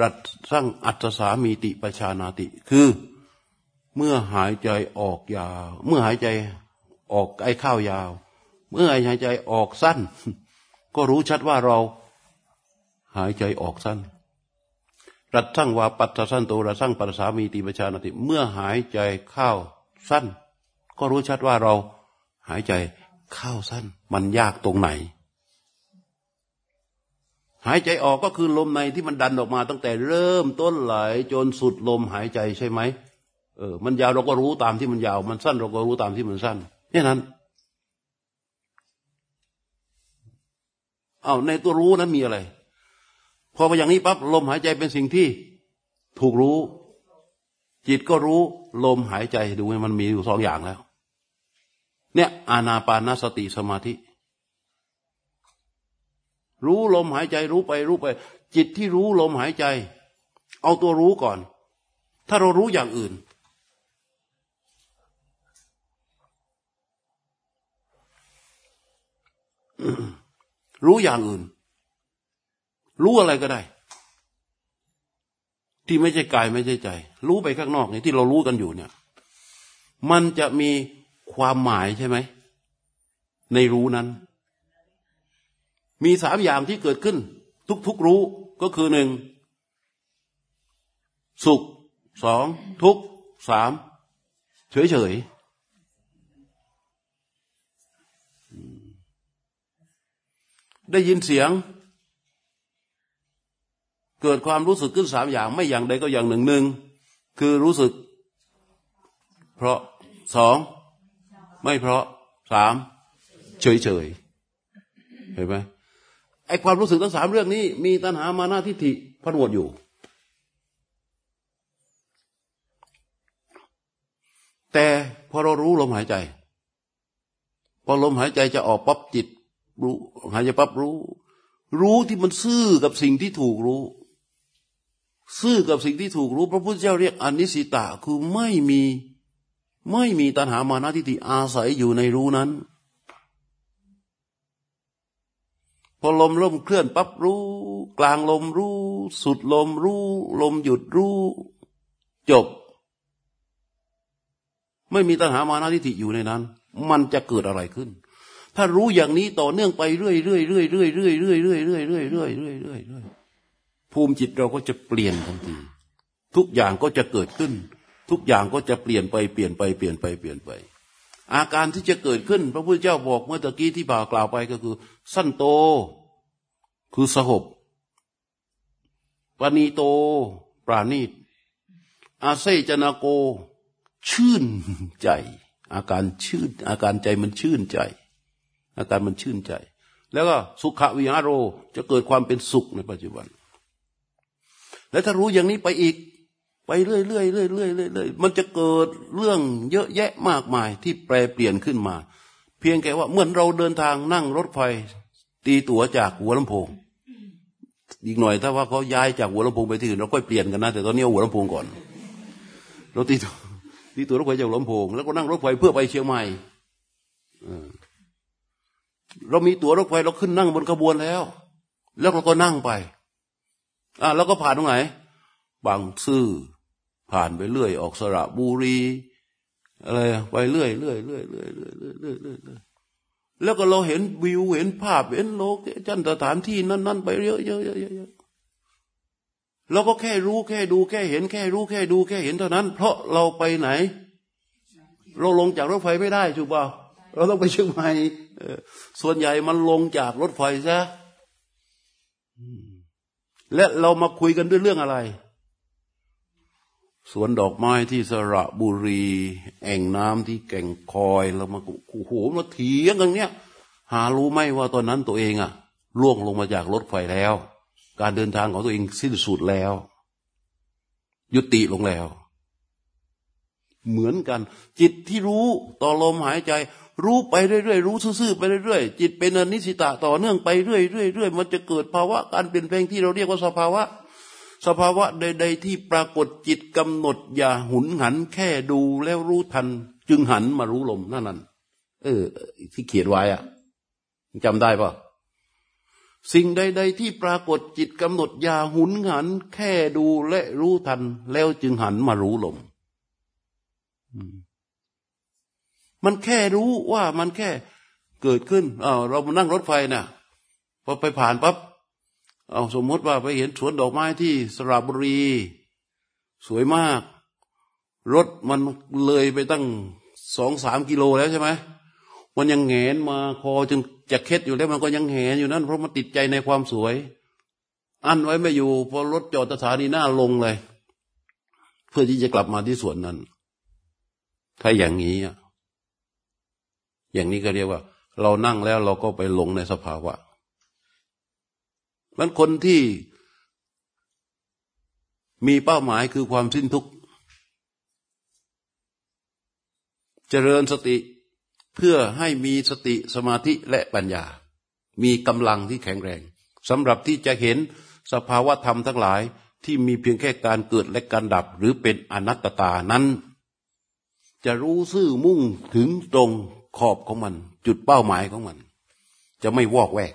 รัตสร้างอัศสามีติปชานาติ คือ เมื่อหายใจออกยาว เมื่อหายใจออกไอ้ข้าวยาว เมื่อหายใจออกสั้น ก็รู้ชัดว่าเรา หายใจออกสั้น รัตสั่งวาปัตสันโตรัตสั่งปัสสามีติปชานติเมื่อหายใจเข้าสั้น ก็รู้ชัดว่าเราหายใจเข้าสั้น มันยากตรงไหน หายใจออกก็คือลมในที่มันดันออกมา ตั้งแต่เริ่มต้นไหลจนสุดลมหายใจใช่ไหมเออมันยาวเราก็รู้ตามที่มันยาว มันสั้นเราก็รู้ตามที่มันสั้นแค่นั้นเอาในตัวรู้นั้นมีอะไร พอไปอย่างนี้ปั๊บลมหายใจเป็นสิ่งที่ถูกรู้ จิตก็รู้ลมหายใจดูมันมีอยู่สองอย่างแล้ว เนี่ยอานาปานสติสมาธิ รู้ลมหายใจรู้ไปรู้ไป จิตที่รู้ลมหายใจ เอาตัวรู้ก่อน ถ้าเรารู้อย่างอื่น รู้อย่างอื่น รู้อะไรก็ได้ ที่ไม่ใช่กายไม่ใช่ใจ รู้ไปข้างนอกนี่ที่เรารู้กันอยู่เนี่ย มันจะมีความหมายใช่ไหม ในรู้นั้น มีสามอย่างที่เกิดขึ้น ทุกๆรู้ก็คือหนึ่งสุขสองทุกสามเฉยเฉยได้ยินเสียง เกิดความรู้สึกขึ้นสามอย่าง ไม่อย่างใดก็อย่างหนึ่งหนึ่งคือรู้สึก เพราะสองไม่เพราะสามเฉยเฉยเห็นไหมไอความรู้สึกทั้งสามเรื่องนี้ มีตัณหามานาทิฏฐิพนวดอยู่ แต่พอเรารู้ลมหายใจ พอลมหายใจจะออกปั๊บจิตรู้หายใจปั๊บรู้ รู้ที่มันซื่อกับสิ่งที่ถูกรู้ ซื่อกับสิ่งที่ถูกรู้ พระพุทธเจ้าเรียกอนิสิตะคือไม่มีไม่มีตัณหามานะทิฏฐิอาศัยอยู่ในรู้นั้น พอลมลมเคลื่อนปั๊บรู้ กลางลมรู้ สุดลมรู้ ลมหยุดรู้ จบ ไม่มีตัณหามานะทิฏฐิอยู่ในนั้น มันจะเกิดอะไรขึ้น ถ้ารู้อย่างนี้ต่อเนื่องไปเรื่อยเรื่อยเรื่อยเรื่อยเรื่อยเรื่อยเรื่อยเรื่อยเรื่อยเรื่อยเรื่อย ภูมิจิตเราก็จะเปลี่ยนทันที ทุกอย่างก็จะเกิดขึ้น ทุกอย่างก็จะเปลี่ยนไปเปลี่ยนไปเปลี่ยนไปเปลี่ยนไป อาการที่จะเกิดขึ้น พระพุทธเจ้าบอกเมื่อตะกี้ที่บ่าวกล่าวไปก็คือ สั้นโต คือสหบปณีโต ปราณีตอาเซจนาโก ชื่นใจ อาการชื่น อาการใจมันชื่นใจ อาการมันชื่นใจ แล้วก็สุขวิหารโรจะเกิดความเป็นสุขในปัจจุบัน และถ้ารู้อย่างนี้ไปอีก ไปเรื่อยเรื่อยเรื่อยเรื่อยเรื่อยมันจะเกิดเรื่องเยอะแยะมากมายที่แปรเปลี่ยนขึ้นมา เพียงแค่ว่าเหมื่อเราเดินทางนั่งรถไฟตีตั๋วจากหัวลำโพง อีกหน่อยถ้าว่าเขาย้ายจากหัวลำโพงไปที่อื่นเราค่อยเปลี่ยนกันนะ แต่ตอนนี้เอาหัวลำโพงก่อน เราตีตีตั๋วรถไฟจากหัวลำโพง แล้วก็นั่งรถไฟเพื่อไปเชียงใหม่เรามีตั๋วรถไฟเราขึ้นนั่งบนขบวนแล้ว แล้วเราก็นั่งไป อ่าแล้วก็ผ่านตรงไหน บางซื่อผ่านไปเรื่อย ออกสระบุรีอะไรไปเรื่อยเรื่อยเรื่อยเรื่อยเรื่อยเรื่อยเรื่อยเรื่อยแล้วก็เราเห็นวิวเห็นภาพเห็นโลกจันสถานที่นั้น ๆ ไปเยอะเยอะเยอะเยอะเราก็แค่รู้แค่ดูแค่เห็นแค่รู้แค่ดูแค่เห็นเท่านั้น เพราะเราไปไหน เราลงจากรถไฟไม่ได้ถูกป่าเราต้องไปเชียงใหม่ส่วนใหญ่มันลงจากรถไฟซะ และเรามาคุยกันด้วยเรื่องอะไร สวนดอกไม้ที่สระบุรี แอ่งน้ำที่แก่งคอยเรามาโอ้โหมาเถียงกันเนี้ยหารู้ไหมว่าตอนนั้นตัวเองอะล่วงลงมาจากรถไฟแล้ว การเดินทางของตัวเองสิ้นสุดแล้ว ยุติลงแล้ว เหมือนกัน จิตที่รู้ต่อลมหายใจ รู้ไปเรื่อยๆรู้ซื่อๆไปเรื่อยๆจิตเป็นอนิสิตะต่อเนื่องไปเรื่อยๆมันจะเกิดภาวะการเปลี่ยนแปลงที่เราเรียกว่าสภาวะ สภาวะใด ๆ ที่ปรากฏจิตกำหนดอย่าหุนหันแค่ดูแล้วรู้ทัน จึงหันมารู้ลมนั่นนั่นเออ ที่เขียนไว้อะจำได้ปะสิ่งใด ๆ ที่ปรากฏจิตกำหนดอย่าหุนหัน แค่ดูและรู้ทัน แล้วจึงหันมารู้ลมมั มันแค่รู้ว่ามันแค่เกิดขึ้นเออเรามานั่งรถไฟนี่ยพอไปผ่านปั๊บเอาสมมติว่าไปเห็นสวนดอกไม้ที่สระบุรี สวยมาก รถมันเลยไปตั้งสองสามกิโลแล้วใช่ไหมมันยังแงนมาคอจึงจะเค็ดอยู่แล้วมันก็ยังแงนอยู่นั่นเพราะมันติดใจในความสวย อันไว้ไม่อยู่พอรถจอดสถานีหน้าลงเลย เพื่อที่จะกลับมาที่สวนนั้น ถ้าอย่างนี้ อย่างนี้ก็เรียกว่า เรานั่งแล้วเราก็ไปหลงในสภาวะมันคนที่มีเป้าหมายคือความสิ้นทุกข์ เจริญสติเพื่อให้มีสติสมาธิและปัญญา มีกำลังที่แข็งแรงสำหรับที่จะเห็นสภาวะธรรมทั้งหลายที่มีเพียงแค่การเกิดและการดับหรือเป็นอนัตตานั้น จะรู้ซื่อมุ่งถึงตรง ขอบของมัน จุดเป้าหมายของมัน จะไม่วอกแวก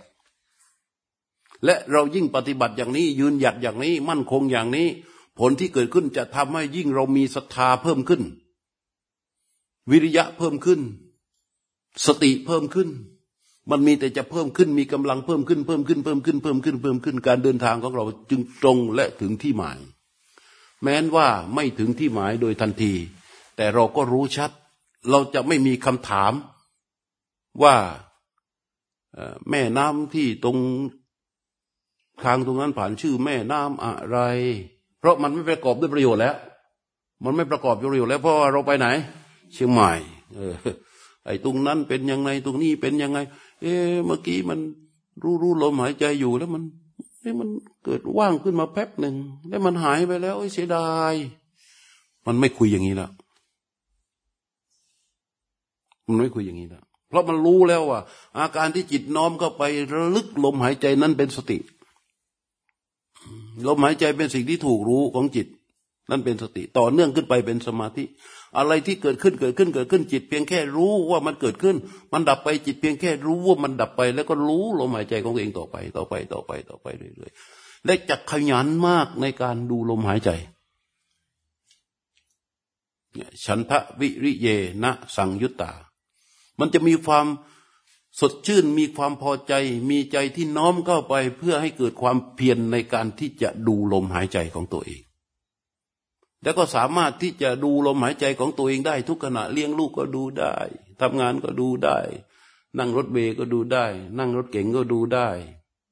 และเรายิ่งปฏิบัติอย่างนี้ ยืนหยัดอย่างนี้ มั่นคงอย่างนี้ ผลที่เกิดขึ้นจะทำให้ยิ่งเรามีศรัทธาเพิ่มขึ้น วิริยะเพิ่มขึ้น สติเพิ่มขึ้น มันมีแต่จะเพิ่มขึ้นมีกำลังเพิ่มขึ้นเพิ่มขึ้นเพิ่มขึ้นเพิ่มขึ้นเพิ่มขึ้นการเดินทางของเราจึงตรงและถึงที่หมาย แม้นว่าไม่ถึงที่หมายโดยทันที แต่เราก็รู้ชัด เราจะไม่มีคำถามว่าแม่น้ำที่ตรงทางตรงนั้นผ่านชื่อแม่น้ำอะไร เพราะมันไม่ประกอบด้วยประโยชน์แล้ว มันไม่ประกอบด้วยประโยชน์แล้วเพราะเราไปไหน เชียงใหม่เออไอ้ตรงนั้นเป็นยังไงตรงนี้เป็นยังไง เอ๊เมื่อกี้มันรู้รู้ลมหายใจอยู่แล้วมันเอ๊มันเกิดว่างขึ้นมาแป๊บหนึ่งแล้วมันหายไปแล้วเสียดาย มันไม่คุยอย่างนี้แล้ว มันไม่คุยอย่างนี้แล้วเพราะมันรู้แล้วว่า อาการที่จิตน้อมเข้าไประลึกลมหายใจนั้นเป็นสติ ลมหายใจเป็นสิ่งที่ถูกรู้ของจิต นั่นเป็นสติ ต่อเนื่องขึ้นไปเป็นสมาธิ อะไรที่เกิดขึ้นเกิดขึ้นเกิดขึ้นจิต เพียงแค่รู้ว่ามันเกิดขึ้น มันดับไปจิตเพียงแค่รู้ว่ามันดับไป แล้วก็รู้ลมหายใจของตัวเองต่อไป ต่อไปต่อไปต่อไปเรื่อยๆและจะขยันมากในการดูลมหายใจฉันทะวิริเยนะสังยุตตา มันจะมีความสดชื่นมีความพอใจ มีใจที่น้อมเข้าไปเพื่อให้เกิดความเพียรในการที่จะดูลมหายใจของตัวเอง แล้วก็สามารถที่จะดูลมหายใจของตัวเองได้ ทุกขณะเลี้ยงลูกก็ดูได้ทำงานก็ดูได้ นั่งรถเบก็ดูได้ นั่งรถเก๋งก็ดูได้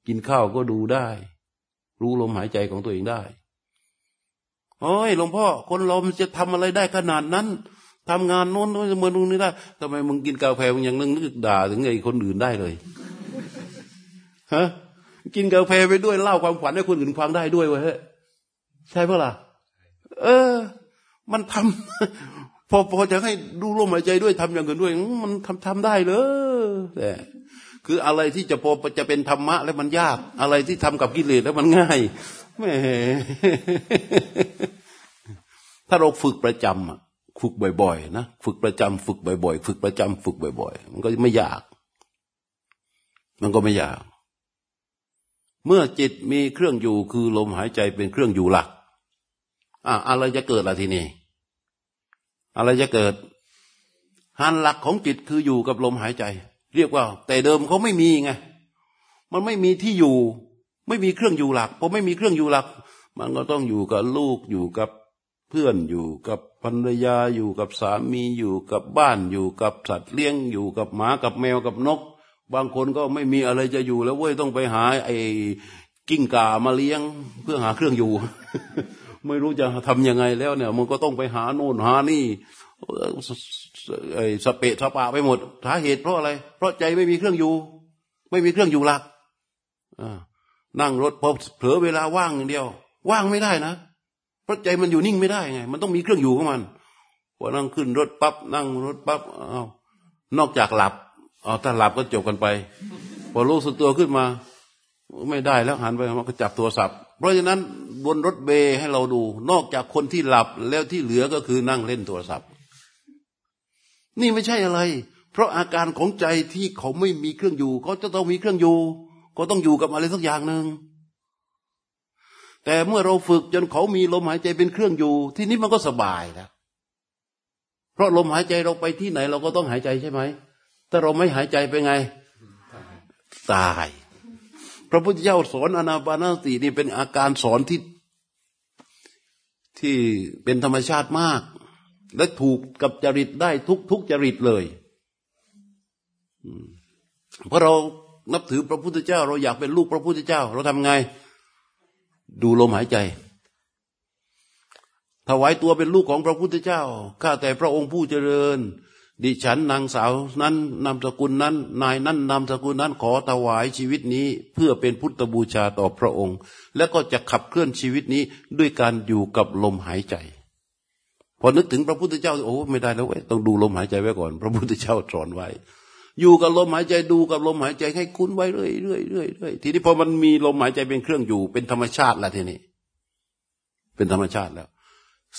กินข้าวก็ดูได้ รู้ลมหายใจของตัวเองได้โอ้ยหลวงพ่อ คนเรามันจะทำอะไรได้ขนาดนั้น ทำงานโน้นโน้นเมือนู่นนี่ได้ทำไมมึงกินกาแฟมึงยังนึกนึกด่าถึงไอ้คนอื่นได้เลยฮะกินกาแฟไปด้วยเล่าความฝันให้คนอื่นฟังได้ด้วยเว้ยใช่เปล่าเออ มันทำพอพอจะให้ดูลมหายใจด้วยทำอย่างอื่นด้วย มันทำทำได้เลยแต่คืออะไรที่จะพอจะเป็นธรรมะ แล้วมันยาก อะไรที่ทำกับกิเลสแล้วมันง่ายแม่ถ้าเราฝึกประจำอะ ฝึกบ่อยๆนะฝึกประจำฝึกบ่อยๆ ฝึกประจำฝึกบ่อยๆ มันก็ไม่ยาก มันก็ไม่ยาก เมื่อจิตมีเครื่องอยู่คือลมหายใจเป็นเครื่องอยู่หลักอะอะไรจะเกิดล่ะทีนี้อะไรจะเกิดหันหลักของจิตคืออยู่กับลมหายใจ เรียกว่า แต่เดิมเขาไม่มีไงมันไม่มีที่อยู่ ไม่มีเครื่องอยู่หลักพอไม่มีเครื่องอยู่หลัก มันก็ต้องอยู่กับลูกอยู่กับเพื่อนอยู่กับ ภรรยาอยู่กับสามีอยู่กับบ้านอยู่กับสัตว์เลี้ยงอยู่กับหมากับแมวกับนก บางคนก็ไม่มีอะไรจะอยู่แล้วเว้ยต้องไปหาไอ้กิ้งก่ามาเลี้ยง เพื่อหาเครื่องอยู่ ไม่รู้จะทํำยังไงแล้วเนี่ย มันก็ต้องไปหาโน่นหานี่ไอ้สเปะสปาไปหมดสาเหตุเพราะอะไร เพราะใจไม่มีเครื่องอยู่ ไม่มีเครื่องอยู่หลักอ่านั่งรถพอเผลอเวลาว่างอย่างเดียว ว่างไม่ได้นะ เพราะใจมันอยู่นิ่งไม่ได้ไง มันต้องมีเครื่องอยู่ของมันพอนั่งขึ้นรถปั๊บนั่งรถปั๊บเอานอกจากหลับเอาถ้าหลับก็จบกันไป พอรู้สึกตัวขึ้นมา ไม่ได้แล้วหันไปมันก็จับโทรศัพท์เพราะฉะนั้นบนรถเบให้เราดู นอกจากคนที่หลับแล้วที่เหลือก็คือนั่งเล่นโทรศัพท์ นี่ไม่ใช่อะไร เพราะอาการของใจที่เขาไม่มีเครื่องอยู่เขาจะต้องมีเครื่องอยู่ ก็ต้องอยู่กับอะไรสักอย่างหนึ่ง แต่เมื่อเราฝึกจนเขามีลมหายใจเป็นเครื่องอยู่ ที่นี้มันก็สบายแล้วเพราะลมหายใจเราไปที่ไหน เราก็ต้องหายใจใช่ไหมถ้าเราไม่หายใจไปไง ตาย พระพุทธเจ้าสอนอนาปานสตินี่เป็นอาการสอนที่ที่เป็นธรรมชาติมาก และถูกกับจริตได้ทุกทุกจริตเลยเพราะเรานับถือพระพุทธเจ้า เราอยากเป็นลูกพระพุทธเจ้า เราทำไง ดูลมหายใจ ถวายตัวเป็นลูกของพระพุทธเจ้า ข้าแต่พระองค์ผู้เจริญ ดิฉันนางสาวนั้นนามสกุลนั้น นายนั้นนามสกุลนั้นขอถวายชีวิตนี้ เพื่อเป็นพุทธบูชาต่อพระองค์ และก็จะขับเคลื่อนชีวิตนี้ด้วยการอยู่กับลมหายใจพอนึกถึงพระพุทธเจ้าโอ้ไม่ได้แล้วเว้ยต้องดูลมหายใจไว้ก่อน พระพุทธเจ้าสอนไว้ อยู่กับลมหายใจดูกับลมหายใจให้คุ้นไว้เรื่อยเรื่อยเรื่อยเรื่อยทีนี้พอมันมีลมหายใจเป็นเครื่องอยู่ เป็นธรรมชาติแล้วทีนี้ เป็นธรรมชาติแล้ว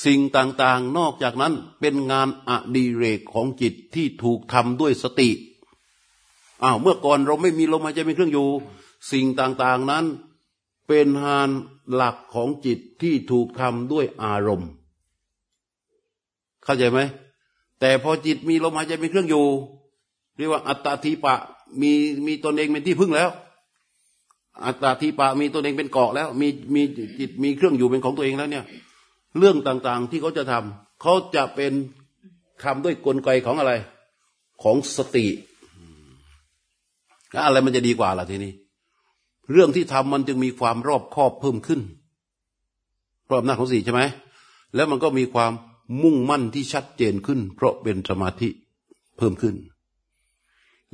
สิ่งต่างๆ นอกจากนั้นเป็นงานอดีเรกของจิตที่ถูกทำด้วยสติอ้าวเมื่อก่อนเราไม่มีลมหายใจเป็นเครื่องอยู่ สิ่งต่างๆนั้นเป็นหานหลักของจิตที่ถูกทำด้วยอารมณ์ เข้าใจไหมแต่พอจิตมีลมหายใจเป็นเครื่องอยู่ เรียกว่าอัตตาทีปะมีมีตนเองเป็นที่พึ่งแล้ว อัตตาทีปะมีตนเองเป็นเกาะแล้ว มีมีจิตมีเครื่องอยู่เป็นของตัวเองแล้วเนี่ย เรื่องต่างๆที่เขาจะทำเขาจะเป็นทำด้วยกลไกของอะไร ของสติอะไรมันจะดีกว่าล่ะทีนี้ เรื่องที่ทำมันจึงมีความรอบคอบเพิ่มขึ้นเพราะอำนาจของสี่ใช่ไหมแล้วมันก็มีความมุ่งมั่นที่ชัดเจนขึ้น เพราะเป็นสมาธิเพิ่มขึ้น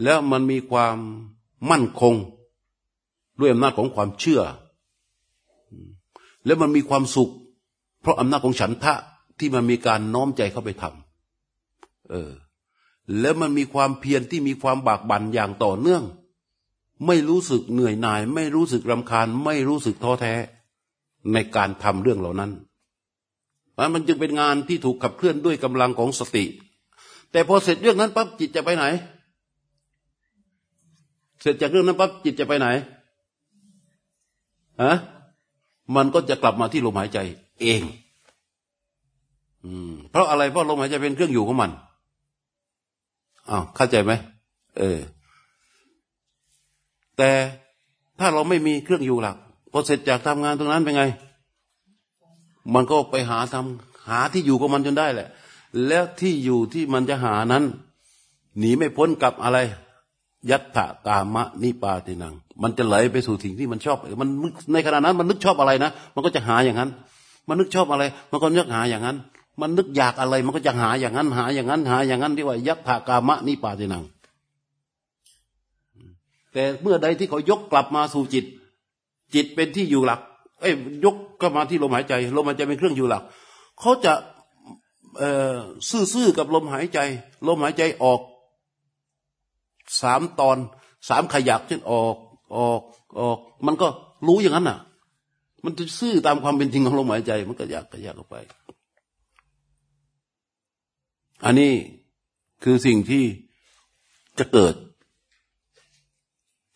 แล้วมันมีความมั่นคง ด้วยอำนาจของความเชื่อ แล้วมันมีความสุข เพราะอำนาจของฉันทะที่มันมีการน้อมใจเข้าไปทำเออ แล้วมันมีความเพียรที่มีความบากบั่นอย่างต่อเนื่อง ไม่รู้สึกเหนื่อยหน่าย ไม่รู้สึกรำคาญ ไม่รู้สึกท้อแท้ในการทำเรื่องเหล่านั้นมันจึงเป็นงานที่ถูกขับเคลื่อนด้วยกำลังของสติ แต่พอเสร็จเรื่องนั้นปั๊บจิตจะไปไหน เสร็จจากเรื่องนั้นปั๊บจิตจะไปไหนฮะมันก็จะกลับมาที่ลมหายใจ เอง อืม เพราะอะไรเพราะลมหายใจเป็นเครื่องอยู่ของมันอ้าวเข้าใจไหมเออ แต่ถ้าเราไม่มีเครื่องอยู่หลักพอเสร็จจากทำงานตรงนั้นเป็นไง มันก็ไปหาทำหาที่อยู่ของมันจนได้แหละ แล้วที่อยู่ที่มันจะหานั้น หนีไม่พ้นกับอะไร ยัตถกามะนิปาตินัง มันจะไหลไปสู่สิ่งที่มันชอบ มันในขณะนั้น มันนึกชอบอะไรนะ มันก็จะหาอย่างนั้น มันนึกชอบอะไร มันก็นึกหาอย่างนั้น มันนึกอยากอะไร มันก็จะหาอย่างนั้น หาอย่างนั้น หาอย่างนั้นที่ว่ายัตถกามะนิปาตินัง แต่เมื่อใดที่เขายกกลับมาสู่จิต จิตเป็นที่อยู่หลัก เอ้ยยกก็มาที่ลมหายใจ ลมหายใจเป็นเครื่องอยู่หลัก เขาจะซื่อๆกับลมหายใจ ลมหายใจออก สามตอนสามขยักเช่นออกออกออก มันก็รู้อย่างนั้นน่ะ มันจะซื่อตามความเป็นจริงของลมหายใจ มันก็อยากก็อยากออกไป อันนี้คือสิ่งที่จะเกิด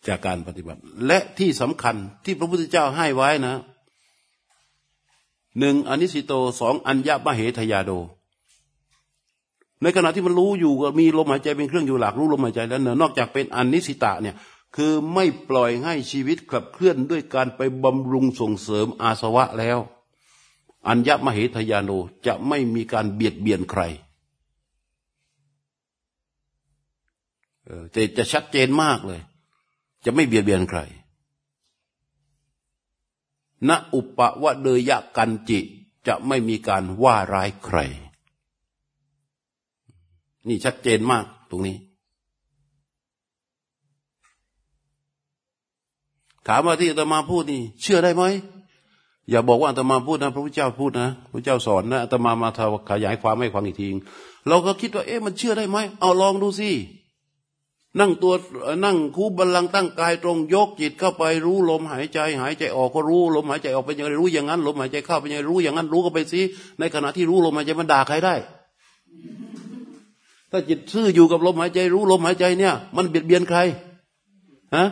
จากการปฏิบัติ และที่สำคัญที่พระพุทธเจ้าให้ไว้นะหนึ่งอนิสิโตสองอัญญมเหทยาโด ในขณะที่มันรู้อยู่ก็มีลมหายใจเป็นเครื่องอยู่หลักรู้ลมหายใจแล้วเนอะนอกจากเป็นอนิสิตะเนี่ยคือไม่ปล่อยให้ชีวิตขับเคลื่อนด้วยการไปบำรุงส่งเสริมอาสวะแล้ว อัญญมเหทยาโนจะไม่มีการเบียดเบียนใครแต่จะชัดเจนมากเลย จะไม่เบียดเบียนใครณอุปวะเดยะกันจิจะไม่มีการว่าร้ายใคร นี่ชัดเจนมากตรงนี้ ถามว่าที่อาตมาพูดนี่ เชื่อได้ไหมอย่าบอกว่าอาตมาพูดนะ พระพุทธเจ้าพูดนะพระเจ้าสอนนะอาตมามาขยายความให้ฟังอีกทีเราก็คิดว่า เอ๊ะมันเชื่อได้ไหมเอาลองดูสินั่งตัวนั่งคูบัลลังตั้งกายตรงยกจิตเข้าไปรู้ลมหายใจ หายใจออกก็รู้ลมหายใจออกเป็นยังไงรู้อย่างนั้นลมหายใจเข้าเป็นยังไงรู้อย่างนั้นรู้ก็ไปสิในขณะที่รู้ลมหายใจมันด่าใครได้ ถ้าจิตซื่ออยู่กับลมหายใจ รู้ลมหายใจเนี่ย มันเบียดเบียนใครฮะ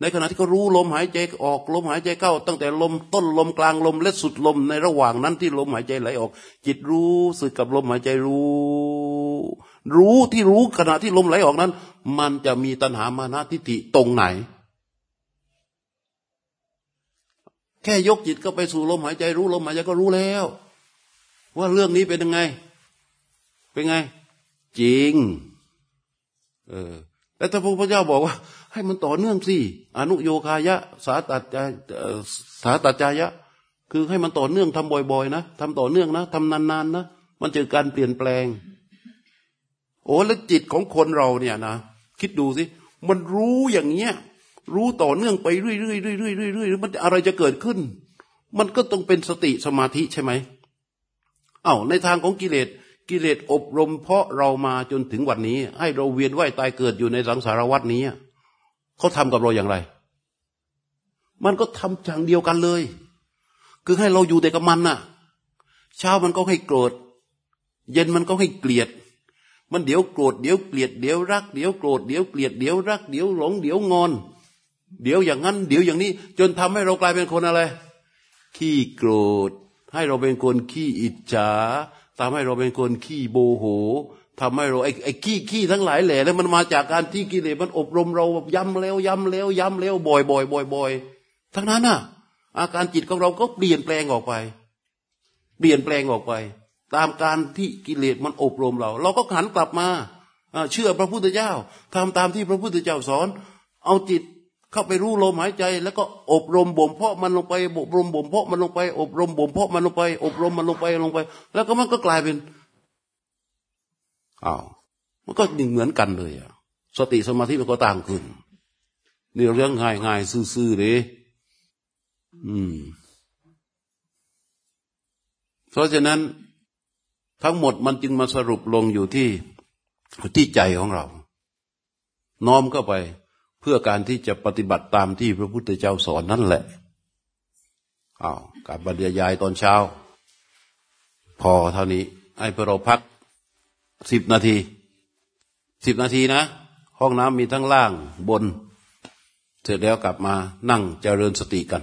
ในขณะที่เขารู้ลมหายใจออกลมหายใจเข้า ตั้งแต่ลมต้นลมกลางลมและสุดลมในระหว่างนั้นที่ลมหายใจไหลออก จิตรู้สึกกับลมหายใจรู้ รู้ที่รู้ขณะที่ลมไหลออกนั้น มันจะมีตัณหามานะทิฏฐิตรงไหน แค่ยกจิตก็ไปสู่ลมหายใจรู้ลมหายใจก็รู้แล้ว ว่าเรื่องนี้เป็นยังไง เป็นไง จริง เออแต่ถ้าพระพุทธเจ้าบอกว่า ให้มันต่อเนื่องสิอนุโยคายะ สาตัจสาตัจายะ คือให้มันต่อเนื่องทำบ่อยๆนะทำต่อเนื่องนะทำนานๆนะมันเจอการเปลี่ยนแปลง โอ้แล้วจิตของคนเราเนี่ยนะคิดดูสิมันรู้อย่างเงี้ย รู้ต่อเนื่องไปเรื่อยๆเรื่อยๆเรื่อยๆมันอะไรจะเกิดขึ้น มันก็ต้องเป็นสติสมาธิใช่ไหมเอา้าในทางของกิเลส กิเลสอบรมเพราะเรามาจนถึงวันนี้ ให้เราเวียนว่ายตายเกิดอยู่ในสังสารวัฏนี้เขาทำกับเราอย่างไร มันก็ทำอย่างเดียวกันเลย คือให้เราอยู่แต่กับมันน่ะ เช้ามันก็ให้โกรธ เย็นมันก็ให้เกลียด มันเดี๋ยวโกรธเดี๋ยวเกลียดเดี๋ยวรักเดี๋ยวโกรธเดี๋ยวเกลียดเดี๋ยวรักเดี๋ยวหลงเดี๋ยวงอน เดี๋ยวอย่างนั้น เดี๋ยวอย่างนี้ จนทำให้เรากลายเป็นคนอะไร ขี้โกรธ ให้เราเป็นคนขี้อิจฉา ทำให้เราเป็นคนขี้โบโหทำให้เราไอ้ไอ้ขี้ขี้ทั้งหลายแหล่แล้วมันมาจากการที่กิเลสมันอบรมเราย้ำแล้วย้ำแล้วย้ำแล้วบ่อยบ่อยบ่อยบ่อยทั้งนั้นน่ะ อาการจิตของเราก็เปลี่ยนแปลงออกไป เปลี่ยนแปลงออกไป ตามการที่กิเลสมันอบรมเรา เราก็หันกลับมาเชื่อพระพุทธเจ้าทำตามที่พระพุทธเจ้าสอน เอาจิต เข้าไปรู้ลมหายใจ แล้วก็อบรมบ่มเพาะมันลงไปอบรมบ่มเพาะมันลงไป อบรมบ่มเพาะมันลงไป อบรมมันลงไปลงไป แล้วก็มันก็กลายเป็นอ้าวมันก็เหมือนกันเลยอะสติสมาธิมันก็ต่างขึ้นนี่เรื่องง่ายง่ายซื่อๆเลยอืม เพราะฉะนั้นทั้งหมดมันจึงมาสรุปลงอยู่ที่ที่ใจของเรา น้อมเข้าไป เพื่อการที่จะปฏิบัติตามที่พระพุทธเจ้าสอนนั่นแหละอ้าวการบรรยายตอนเช้า พอเท่านี้ ให้พวกเราพักสิบนาทีสิบนาทีนะ ห้องน้ำมีทั้งล่างบน เสร็จแล้วกลับมานั่งเจริญสติกัน